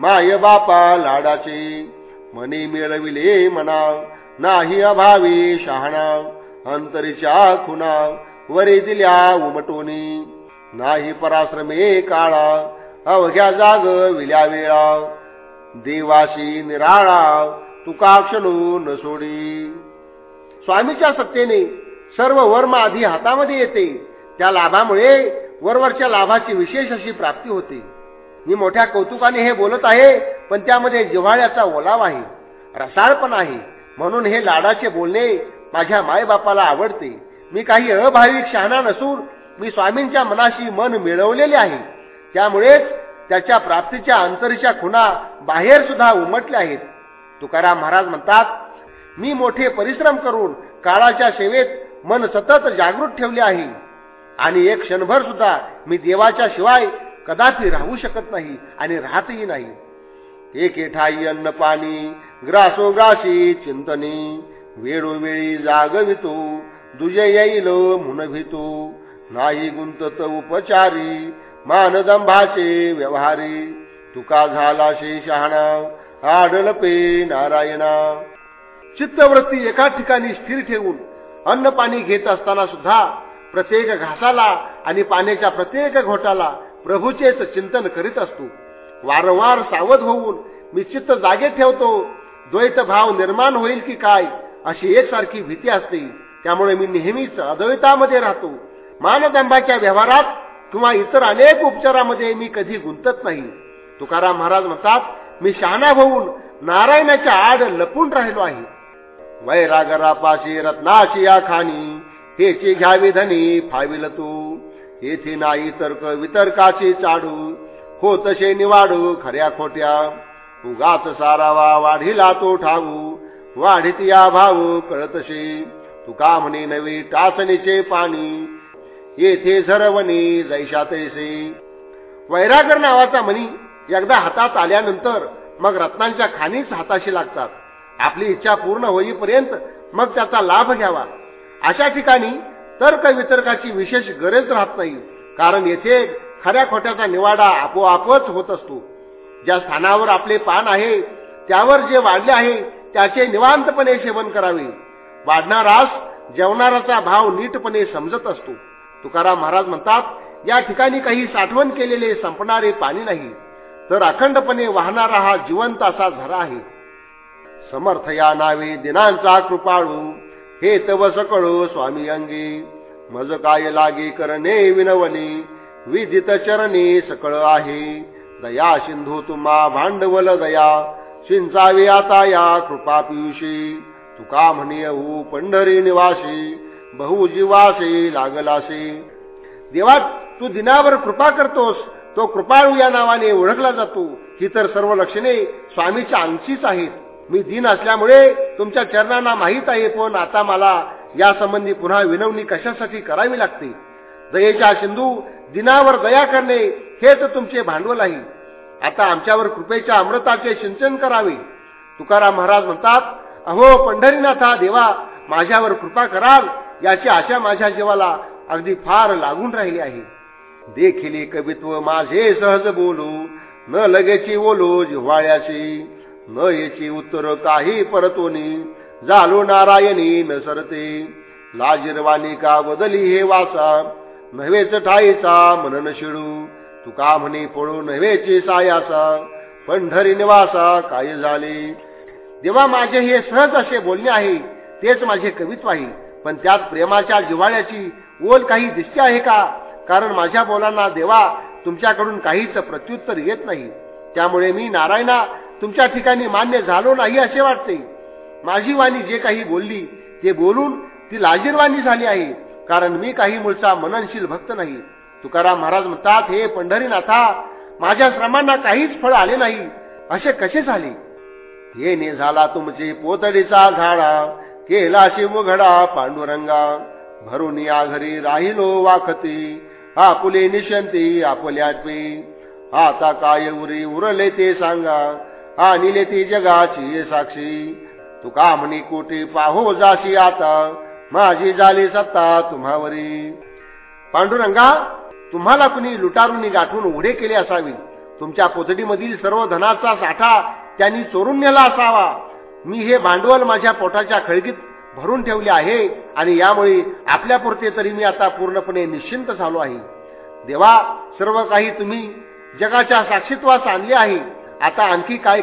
A: माय बापा लाडाचे. मनी मिळविले मना नाही अभावी शहाणा अंतरीच्या खुना वरे दिल्या उमटोनी. नाही पराश्रमे काळा अवघ्या जाग विल्या वेळा. देवाशी निराळा तुका क्षणू न सोडी. स्वामीच्या सत्तेने सर्व वर्म आधी हातामध्ये येते. त्या लाभामुळे वरवरच्या लाभाची विशेष अशी प्राप्ती होते. मी मोठ्या कौतुकाने हे बोलत आहे पण त्यामध्ये जिव्हाळ्याचा ओलाव आहे रसाळ पण आहे. म्हणून हे लाडाचे बोलणे माझ्या मायबापाला आवडते. मी काही अभाविक शहाणा नसून मी स्वामींच्या मनाशी मन मिळवलेले आहे. त्यामुळेच त्याच्या प्राप्तीच्या अंतरीच्या खुणा बाहेर सुद्धा उमटल्या आहेत. तुकाराम महाराज म्हणतात मी मोठे परिश्रम करून काळाच्या सेवेत मन सतत जागृत ठेवले आहे. आणि एक क्षणभर सुद्धा मी देवाच्या शिवाय कदापि राहू शकत नाही आणि राहतही नाही. एके ठाई अन्न पाणी ग्रासो ग्रासी चिंतनी वेळोवेळी जागवितो दुजे येईल भीतो नाही गुंतत उपचारी मानदंभाचे व्यवहारी। तुका झाला शे शहाणा आडल पे नारायणा। चित्तवृत्ती एका ठिकाणी स्थिर ठेवून अन्न पाणी घेत असताना सुद्धा प्रत्येक घासाला आणि पाण्याच्या प्रत्येक घोटाला प्रभूचेच चिंतन करीत असतो। वारंवार सावध होऊन मी चित्त जागे ठेवतो द्वैत भाव निर्माण होईल की काय अशी एकसारखी भीती असते। त्यामुळे मी नेहमीच अद्वैतामध्ये राहतो. मानदंबाच्या व्यवहारात किंवा इतर अनेक उपचारामध्ये मी कधी गुंतत नाही. तुकाराम महाराज म्हणतात मी शहाणा होऊन नारायणाच्या आड लपून राहिलो आहे. वैरागरापाशी रत्नाची या खाणी हेची घ्यावी धनी फाविल तू. येथे नाही तर्क वितर्काची चाडू हो तसे निवाडू खऱ्या खोट्या. उगाच सारावा वाढीला तो ठाऊ वाढीत या भाऊ कळतशी. तुका म्हणे नवी टाचणीचे पाणी. येथे झरवणे जैशा तैसे. वैरागर नावाचा म्हणी एकदा हातात आल्यानंतर मग रत्नांच्या खाणीच हाताशी लागतात. आपली इच्छा पूर्ण होईपर्यंत मग त्याचा लाभ घ्यावा. अशा ठिकाणी तर्क वितर्काची विशेष गरज राहत नाही कारण येथे खऱ्या खोट्याचा निवाडा आपोआपच होत असतो. ज्या स्थानावर आपले पान आहे त्यावर जे वाढले आहे त्याचे निवांतपणे सेवन करावे. वाढणारास जेवणाराचा भाव नीटपणे समजत असतो. तुकाराम महाराज म्हणतात या ठिकाणी काही साठवण केलेले संपणारे पाणी नाही तर अखंडपणे वाहणारा हा जिवंत असा झरा आहे. समर्थ या नावे दिनांचा कृपाळू हे तव सकळो स्वामी अंगी. मज काय लागे करणे विनवणी विदित चरणे सकळ आहे. दया सिंधू तुम्हा भांडवल दया शिंचावे आता या कृपा पियुषी. तुका म्हणे पंढरी निवासी बहु लागलासी लागलासे. देवा तू दिनावर कृपा करतोस तो कृपाळू या नावाने ओळखला जातो. ही तर सर्व लक्षणे स्वामीच्या अंगचीच आहेत. मी दिन असल्यामुळे तुमच्या चरणांना माहीत आहे पण आता मला या संबंधी पुन्हा विनवणी कशासाठी करावी लागते? दयेच्या सिंधू दिनावर दया करणे हेच तुमचे भांडवल आहे. आता आमच्यावर कृपेच्या अमृताचे सिंचन करावे. तुकाराम महाराज म्हणतात अहो पंढरीनाथा देवा माझ्यावर कृपा कराल याची आशा माझ्या जीवाला अगदी फार लागून राहिली आहे. देखील कवित्व माझे सहज बोलू न लगेची ओलो जिव्हाळ्याची न याची उत्तर काही परतोनी झालो नारायणी न सरते लाजिरवाणी का बदली हे वासा नव्हेच ठाईचा मनन शिडू तुका म्हणे पळू नव्हेची सायासा पंढरी निवासा काय झाले? देवा माझे हे सहज असे बोलणे आहे तेच माझे कवित्व आहे. पण त्यात प्रेमाच्या जिव्हाळ्याची ओल काही दिसते आहे का? कारण माझ्या बोलांना देवा तुमच्याकडून काहीच प्रत्युत्तर येत नाही. त्यामुळे मी नारायणा तुमच्या ठिकाणी मान्य झालो नाही असे वाटते. माझी वाणी जे काही बोलली ते बोलून ती लाजीरवाणी झाली आहे. कारण मी काही मूळचा मननशील भक्त नाही. तुकाराम महाराज म्हणतात हे पंढरीनाथा माझ्या श्रमांना काहीच फळ आले नाही. असे कसे झाले? येणे झाला तुमची पोतडीचा झाडा केला शिवघडा पांडुरंगा. भरून या घरी राहिलो वाखती आपुले निशंती आपुल्याची. आता काय उरी उरले ते सांगा आणले ती जगाची साक्षी. तुका म्हणी कोटी पाहो जाशी आता माझी झाली सत्ता तुम्हावरी. पांडुरंगा तुम्हाला कुणी लुटारून गाठून उघडे केले असावी? तुमच्या पोतडीमधील सर्व धनाचा साठा त्यांनी चोरून नेला असावा. मी हे भांडवल माझ्या पोटाच्या खळगीत भरून ठेवले आहे आणि यामुळे आपल्यापुरते तरी मी आता पूर्णपणे निश्चिंत झालो आहे. देवा सर्व काही तुम्ही जगाच्या साक्षीत्वास आणले आहे. आता आणखी काय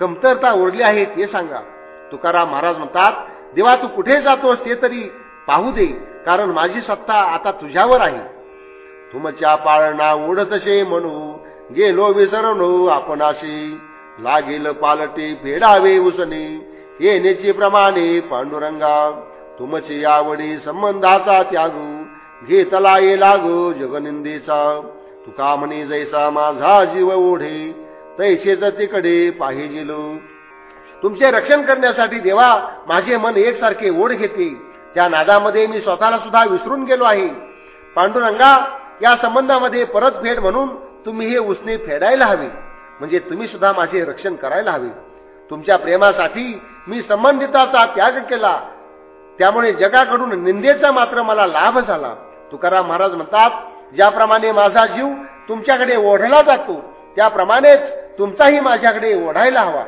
A: कमतरता उरली आहे ते सांगा. तुकाराम महाराज म्हणतात देवा तू कुठे जातोस ते तरी पाहू दे कारण माझी सत्ता आता तुझ्यावर आहे. तुमच्या पाळणा उडतसे म्हणू गेलो विसरणू आपणाशी. लागेल पालटे फेडावे उसने. येण्याचे प्रमाणे पांडुरंगा तुमची आवडी संबंधाचा त्यागू घेतला ये लागो जगनिंदेचा. तुका म्हणे जैसा माझा जीव ओढे तैसेच तिकडे पाहिजे तुमचे रक्षण करण्यासाठी देवा माझे मन एकसारखे ओढ घेते. त्या नादामध्ये मी स्वतःला सुद्धा विसरून गेलो आहे. पांडुरंगा या संबंधामध्ये परत फेड म्हणून तुम्ही हे उसने फेडायला हवे. म्हणजे तुम्ही सुद्धा माझे रक्षण करायला हवे. तुमच्या प्रेमासाठी मी संबंधिताचा त्याग केला. त्यामुळे जगाकडून निंदेचा मात्र मला लाभ झाला. तुकाराम महाराज म्हणतात ज्याप्रमाणे माझा जीव तुमच्याकडे ओढला जातो त्याप्रमाणेच तुमचाही माझ्याकडे ओढायला हवा.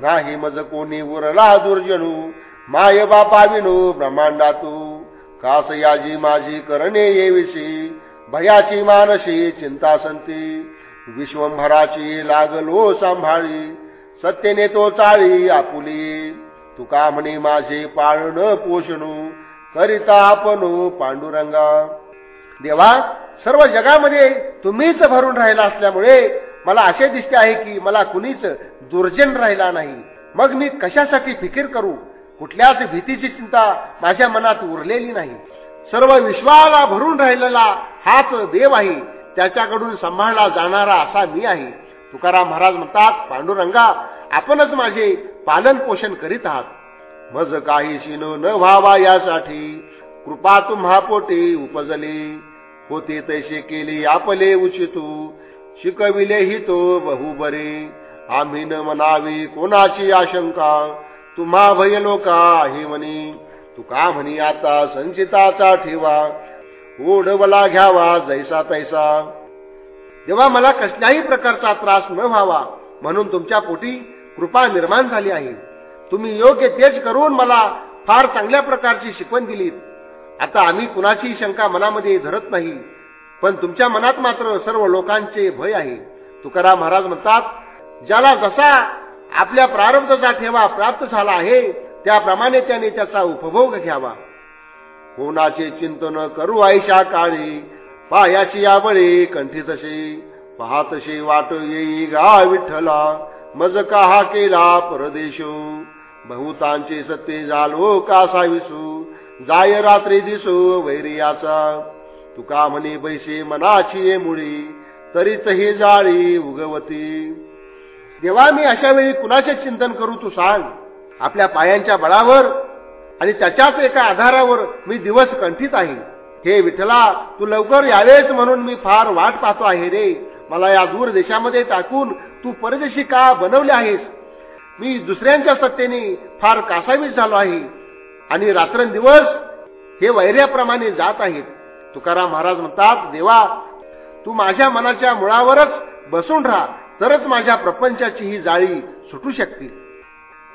A: नाही मज कोणी उरला दुर्जनू माय बापा विनो ब्रह्मांडातू. कास याजी माझी करणे येविषयी भयाची मानशी चिंता संती. विश्वंभराची लागलो सांभाळी सत्यने तो चाळी आपुली. तुका म्हणे माझे पाळण पोषणू करिता आपण पांडुरंगा. देवा सर्व जगामध्ये तुम्हीच भरून राहिला असल्यामुळे मला असे दिसते आहे की मला कुणीच दुर्जन राहिला नाही. मग मी कशासाठी फिकीर करू? कुठल्याच भीतीची चिंता माझ्या मनात उरलेली नाही. सर्व विश्वाला भरून राहिलेला हाच देव आहे. त्याच्याकडून सांभाळला जाणारा असा मी आहे. तुकाराम महाराज म्हणतात पांडुरंगा आपणच माझे पालन पोषण करीत आहात. मज काही शिनो न व्हावा यासाठी. कृपा तुम्हा पोटी उपजली. होते तैसे केले आपले उचितू. शिकविले हि तो बहुबरे. आम्ही न म्हणावी कोणाची आशंका. तुम्हा भय लोका हे म्हणी. तू का म्हणी आता संचिताचा ठेवा. ओढवला घ्यावा जैसा तैसा. जेव्हा मला कसल्याही प्रकारचा त्रास न व्हावा म्हणून तुमच्या पोटी कृपा निर्माण झाली आहे. तुम्ही योग्य तेच करून मला फार चांगल्या प्रकारची शिकवण दिलीत. आता आम्ही कुणाची शंका मनामध्ये धरत नाही पण तुमच्या मनात मात्र सर्व लोकांचे भय आहे. तुकाराम महाराज म्हणतात ज्याला जसा आपल्या प्रारब्धाचा ठेवा प्राप्त झाला आहे त्याप्रमाणे त्याने त्याचा उपभोग घ्यावा. कोणाचे चिंतन करू आईशा काळी? पायाची आवळे कंठी तशी पाहतशी वाट येई गा विठ्ठला. मज काहा केला परदेश? बहुतांचे सत्य झालो का साविसू? जाय रात्री दिसू वैरियाचा. तुका म्हणे बैसे मनाची मुळी तरीच जाळी उगवती. देवा मी अशा वेळी कुणाचे चिंतन करू तू सांग? आपल्या पायांच्या बळावर आणि त्याच्याच एका आधारावर मी दिवस कंठीत आहे. हे विठला तू लवकर यावेस म्हणून मी फार वाट पाहतो आहे रे. मला या दूर देशामध्ये टाकून तू परदेशी का बनवले आहेस? मी दुसऱ्यांच्या सत्तेने फार कासावीस झालो आहे. आणि रात्रंदिवस हे वैर्याप्रमाणे जात आहेत. तुकाराम महाराज म्हणतात देवा तू माझ्या मनाच्या मुळावरच बसून राहा. तरच माझ्या प्रपंचाची ही जाळी सुटू शकतील.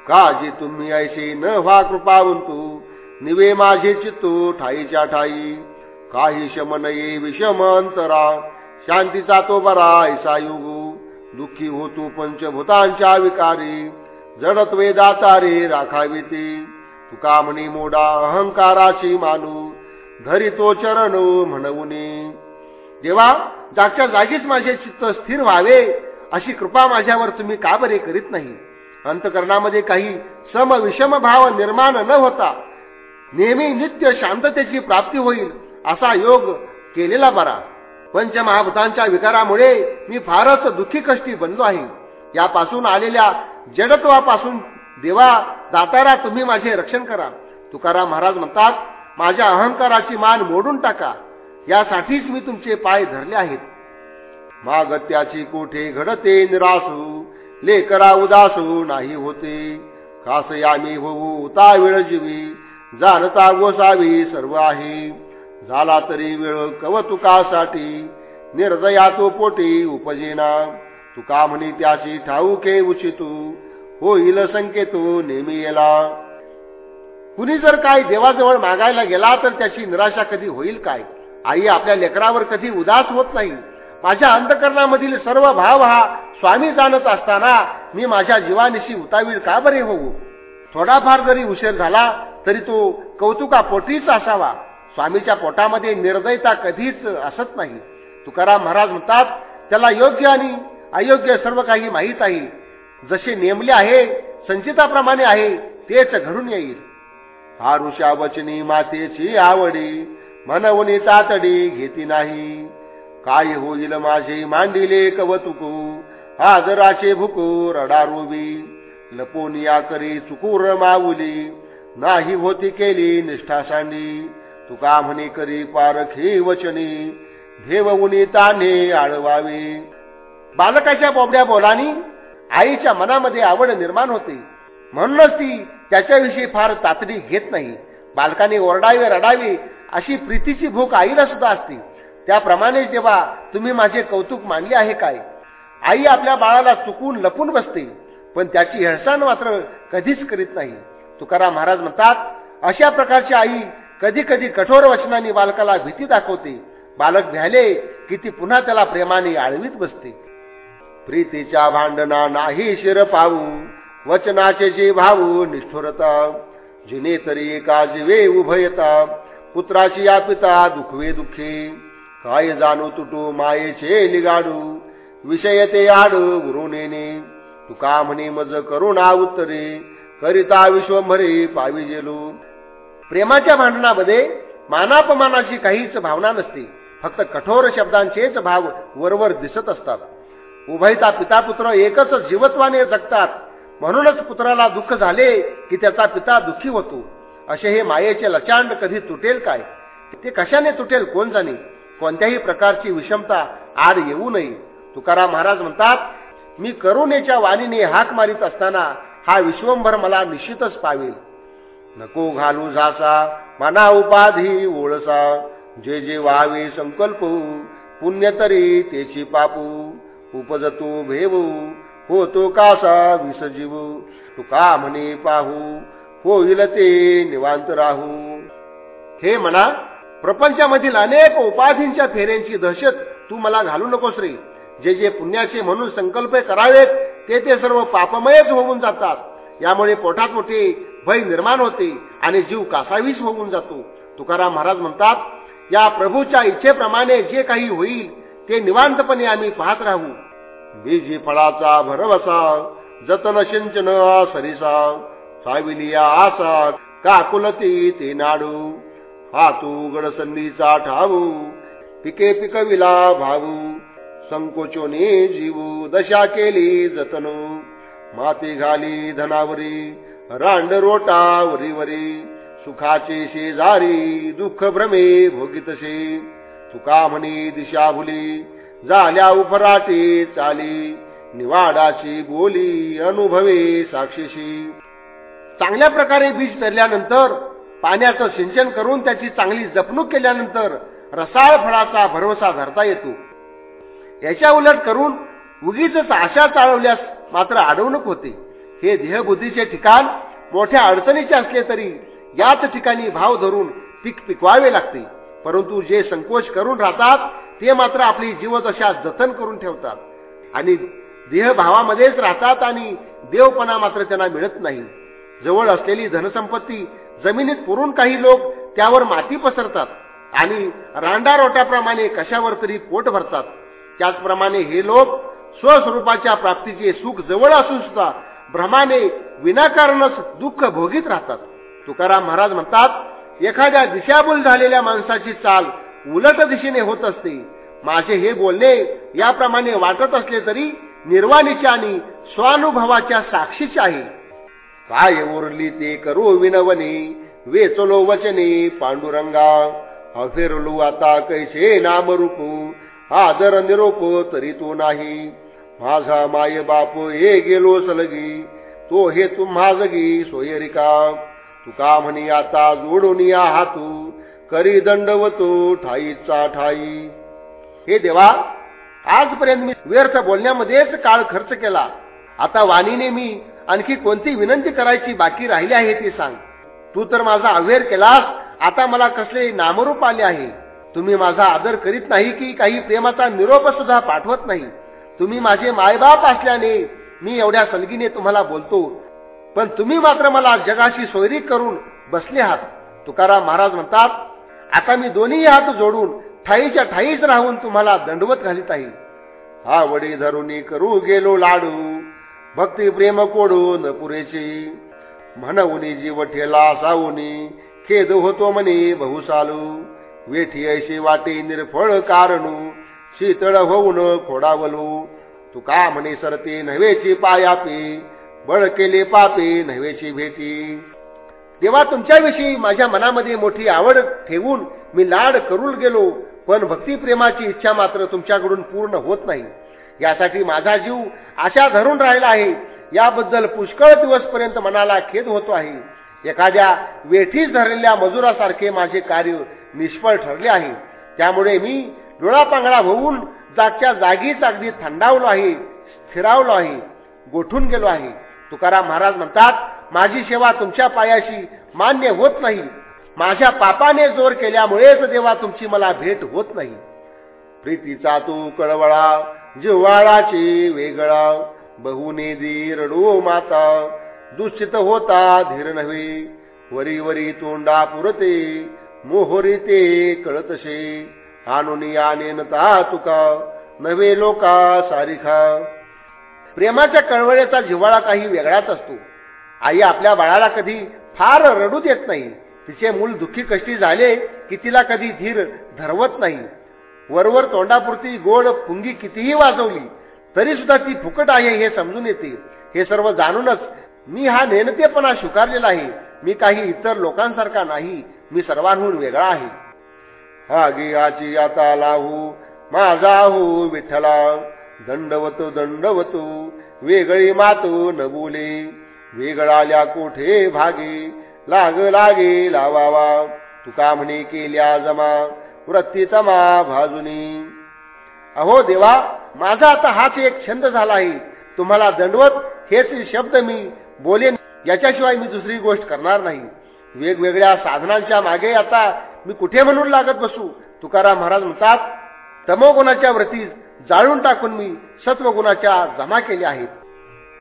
A: काजी तुम्ही ऐशी न व्हा कृपावंतू. निवे माझे चित्तू ठाईच्या ठाई. काही शम नये विषम अंतरा. शांतीचा तो बरा ऐसा युगू. दुःखी होतो पंचभूतांच्या विकारी. जडत्वे दातारे राखावी ती तुका म्हणी मोडा अहंकाराची मानू. धरी तो चरण म्हणून जेव्हा जागच्या जागीच माझे चित्त स्थिर व्हावे. अशी कृपा माझ्यावर तुम्ही का बरे करीत नाही? अंतकरणामध्ये काही सम विषम भाव निर्माण न होता नेहमी नित्य शांततेची प्राप्ती होईल असा योग केलेला बरा. पंचमहाभूतांच्या विकारामुळे मी फारच दुःखी कष्टी बनलो आहे. यापासून आलेल्या जडत्वापासून देवा दातारा तुम्ही माझे रक्षण करा. तुकाराम महाराज म्हणतात माझ्या अहंकाराची मान मोडून टाका. यासाठीच मी तुमचे पाय धरले आहेत. मागत्याची कोठे घडते निरासू? लेकरा उदासू नाही होते. खास यामी होऊ उता वेळ जीवी जाणता गोसावी सर्व आहे. झाला तरी वेळ कवतुकासाठी निर्दया तो पोटी उपजेना. तुका म्हणी त्याची ठाऊके उचितू होईल संकेतो नेहमी येला. कुणी जर काय देवाजवळ मागायला गेला तर त्याची निराशा कधी होईल काय? आई आपल्या लेकरावर कधी उदास होत नाही. माझ्या अंतकरणामधील सर्व भाव हा स्वामी जाणत असताना मी माझ्या जीवानिशी उतावीर का बरे होऊ? थोडाफार जरी उशीर झाला तरी तो कौतुकापोटीच असावा. स्वामीच्या पोटामध्ये निर्दयता कधीच असत नाही. तुकाराम महाराज म्हणतात त्याला योग्य आणि अयोग्य सर्व काही माहीत आहे. जसे नेमले आहे संचिताप्रमाणे आहे तेच घडून येईल. हारुषा वचनी मातेची आवडी मनवणी तातडी घेती नाही. काय होईल माझे मांडिले कवतुकू? हाजराचे भुकू रडारोबी लपोनिया करी चुकूर माऊली. नाही होती केली निष्ठा सांडी. तुका म्हणी करी पारखी वचनी. भेवउनी ताने आळवावे. बालकाच्या बोबड्या बोलानी आईच्या मनामध्ये आवड निर्माण होते. म्हणूनच ती त्याच्याविषयी फार तातडी घेत नाही. बालकाने ओरडावे रडावे अशी प्रीतीची भूक आईला सुद्धा असते. त्याप्रमाणे जेव्हा तुम्ही माझे कौतुक मानले आहे काय? आई आपल्या बाळाला चुकून लपून बसते पण त्याची हेळसाण मात्र कधीच करीत नाही. तुकाराम महाराज म्हणतात अशा प्रकारची आई कधी कधी कठोर वचनाने बालकाला भीती दाखवते. बालक भ्याले की ती पुन्हा त्याला प्रेमाने आळवीत बसते. प्रीतीच्या भांडणा नाही शिर पाहू वचनाचे जे भाऊ निष्ठुरता. जिने तरी एका जीवे उभयता पुत्राची या पिता दुखवे दुःखे. काय जाणू तुटू मायेचे लिगाडू विषय ते आड गुरु नेने तुका म्हणे मज करुणा उत्तरे करिता विश्वभरे पावी जेलू. प्रेमाच्या भांडणामध्ये मानापमानाची काहीच भावना नसते. फक्त कठोर शब्दांचेच भाव वरवर दिसत असतात. उभयता पिता पुत्र एकच जीवत्वाने जगतात. म्हणूनच पुत्राला दुःख झाले की त्याचा पिता दुःखी होतो. असे हे मायेचे लचांड कधी तुटेल काय? ते कशाने तुटेल कोण जाणे? कोणत्याही प्रकारची विषमता आड येऊ नये. तुकाराम महाराज म्हणतात मी करुणेच्या वाणीने हाक मारित असताना हा विश्वंभर मला निश्चितच पावेल. नको घालू झासा मना उपाधी ओळसा. जे जे व्हावे संकल्प हो, पुण्य तरी तेची पापू. उपजतो भेवू होतो कासा विसजीव. तुका म्हणे पाहू होईल ते निवांत राहू. हे म्हणा प्रपंचामधील अनेक उपाधींच्या फेऱ्यांची दहशत तू मला घालू नकोस रे. जे जे पुण्याचे म्हणून संकल्प करावेत ते ते सर्व पापमयच होऊन जातात. यामुळे पोटात मोठे भय निर्माण होते आणि जीव कासावीस होऊन जातो. तुकाराम महाराज म्हणतात या प्रभूच्या इच्छेप्रमाणे जे काही होईल ते निवांतपणे आम्ही पाहत राहू. बीजी फळाचा भरवसा जतन सिंचन सरिसा साविलिया आसा काकुलती ते नाडू हातू गडसंधीचा ठावू पिके पिकविला भाऊ संकोचोने जीवू दशा केली जतनू. माती घाली धनावरी रांड रोटा सुखाचे शेजारी दुःख भ्रमे भोगितसे तुका म्हणी दिशा भुली झाल्या उपराटे चाली. निवाडाची बोली अनुभवे साक्षीशी. चांगल्या प्रकारे बीज पेरल्यानंतर पाण्याचं सिंचन करून त्याची चांगली जपणूक केल्यानंतर रसाळ फळाचा भरवसा धरता येतो. याच्या उलट करून उगीच आशा चालवल्यास मात्र अडवणूक होते. हे देहबुद्धीचे ठिकाण मोठ्या अडचणीचे असले तरी याच ठिकाणी भाव धरून पीक पिकवावे लागते. परंतु जे संकोच करून राहतात ते मात्र आपली जीवदशा जतन करून ठेवतात. आणि देहभावामध्येच राहतात आणि देवपणा मात्र त्यांना मिळत नाही. जवळ असलेली धनसंपत्ती जमिनीत पुरून काही लोक त्यावर माती पसरतात आणि रांडारोटाप्रमाणे कशावर तरी पोट भरतात. त्याचप्रमाणे हे लोक स्वस्वरूपाच्या प्राप्तीचे सुख जवळ असून सुद्धा भ्रमाने विनाकारणच दुःख भोगीत राहतात. तुकाराम महाराज म्हणतात एखाद्या दिशाभूल झालेल्या माणसाची चाल उलट दिशेने होत असते. माझे हे बोलणे याप्रमाणे वाटत असले तरी निर्वाणीच्या आणि स्वानुभवाच्या साक्षीचे आहे. काय उरली ते करू विनवने वेचलो वचने पांडुरंगा अफेरलू आता कैसे नाम रूपू आदर निरोप तरी तो नाही. माझा माय बाप हे गेलो सलगी तो हे तुम्हा जगी सोयरिका. तुका म्हणी आता जोडून या हातू करी दंडवतो ठाईचा ठाई. हे देवा आजपर्यंत मी व्यर्थ बोलण्यामध्येच काळ खर्च केला. आता वाणीने मी आणखी कोणती विनंती करायची बाकी राहिली आहे ते सांग. तू तर माझा अवेअर केलास आता मला कसले नामरूप आले आहे? तुम्ही माझा आदर करीत नाही की काही प्रेमाचा निरोप सुद्धा पाठवत नाही. तुम्ही माझे मायबाप असल्याने मी एवढ्या सलगीने तुम्हाला बोलतो. पण तुम्ही मात्र मला जगाशी सोयरी करून बसले आहात. तुकाराम महाराज म्हणतात आता मी दोन्ही हात जोडून ठाईच्या ठाईच राहून तुम्हाला दंडवत घालीत आहे. हा वडी धरून करू गेलो लाडू भक्ती प्रेम कोडून पुरेची म्हणून जीव ठेला सावूनी खेद होतो म्हणे बहुसालू. वेठी वाटे निर्फळ कारणू शीतळ होऊन खोडावलू. तू का म्हणे सरते नव्हेची पायापी बळ केले पापे नव्हेची भेटी. तेव्हा तुमच्याविषयी माझ्या मनामध्ये मोठी आवड ठेवून मी लाड करून गेलो पण भक्तिप्रेमाची इच्छा मात्र तुमच्याकडून पूर्ण होत नाही. यासाठी माझा जीव आशा धरून राहिला आहे. याबद्दल पुष्कळ दिवसपर्यंत मनाला खेद होतो आहे. एखाद्या वेठीस धरलेल्या मजुरासारखे माझे कार्य निष्फळ ठरले आहे. त्यामुळे मी डोळापांगळा होऊन जागच्या जागीच अगदी थंडावलो आहे स्थिरावलो आहे गोठून गेलो आहे. तुकाराम महाराज म्हणतात माझी सेवा तुमच्या पायाशी मान्य होत नाही. माझ्या पापाने जोर केल्यामुळेच देवा तुमची मला भेट होत नाही. प्रीतीचा तू कळवळा जिव्हाळाची वेगळा. बहुने रडो माता दुश्चित होता धीर नव्हे. वरी वरी तोंडा पुरते मोहरी ते कळतसे आणून नेनता तुका नवे लोका सारिखा. प्रेमाच्या कळवळेचा जिव्हाळा काही वेगळाच असतो. आई आपल्या बाळाला कधी फार रडू देत नाही. तिचे मूल दुःखी कष्टी झाले की तिला कधी धीर धरवत नाही. वरवर तोंडापुरती गोड पुंगी कितीही वाजवली तरी सुद्धा ती फुकट आहे हे समजून येते. हे सर्व जाणूनच मी हा नेनतेपणा स्वीकारलेला आहे. मी काही इतर लोकांसारखा नाही. मी सर्वांहून वेगळा आहे. हा आता लाहू माझा हो विठ्ठला. दंडवतो दंडवतो वेगळी मातो न बोले वेगळाल्या कोठे भागे लाग लागे लावावा. तुका म्हणे केल्या जमा वृत्ती तमा भाजुनी. अहो देवा माझा आता हाच एक छंद झाला आहे. तुम्हाला दंडवत हेच शब्द मी बोलेन याच्याशिवाय मी दुसरी गोष्ट करणार नाही. वेगवेगळ्या साधनांच्या मागे आता मी कुठे म्हणून लागत बसू? तुकाराम महाराज म्हणतात तमोगुणाच्या व्रतीस जाळून टाकून मी सत्वगुणाच्या जमा केल्या आहेत.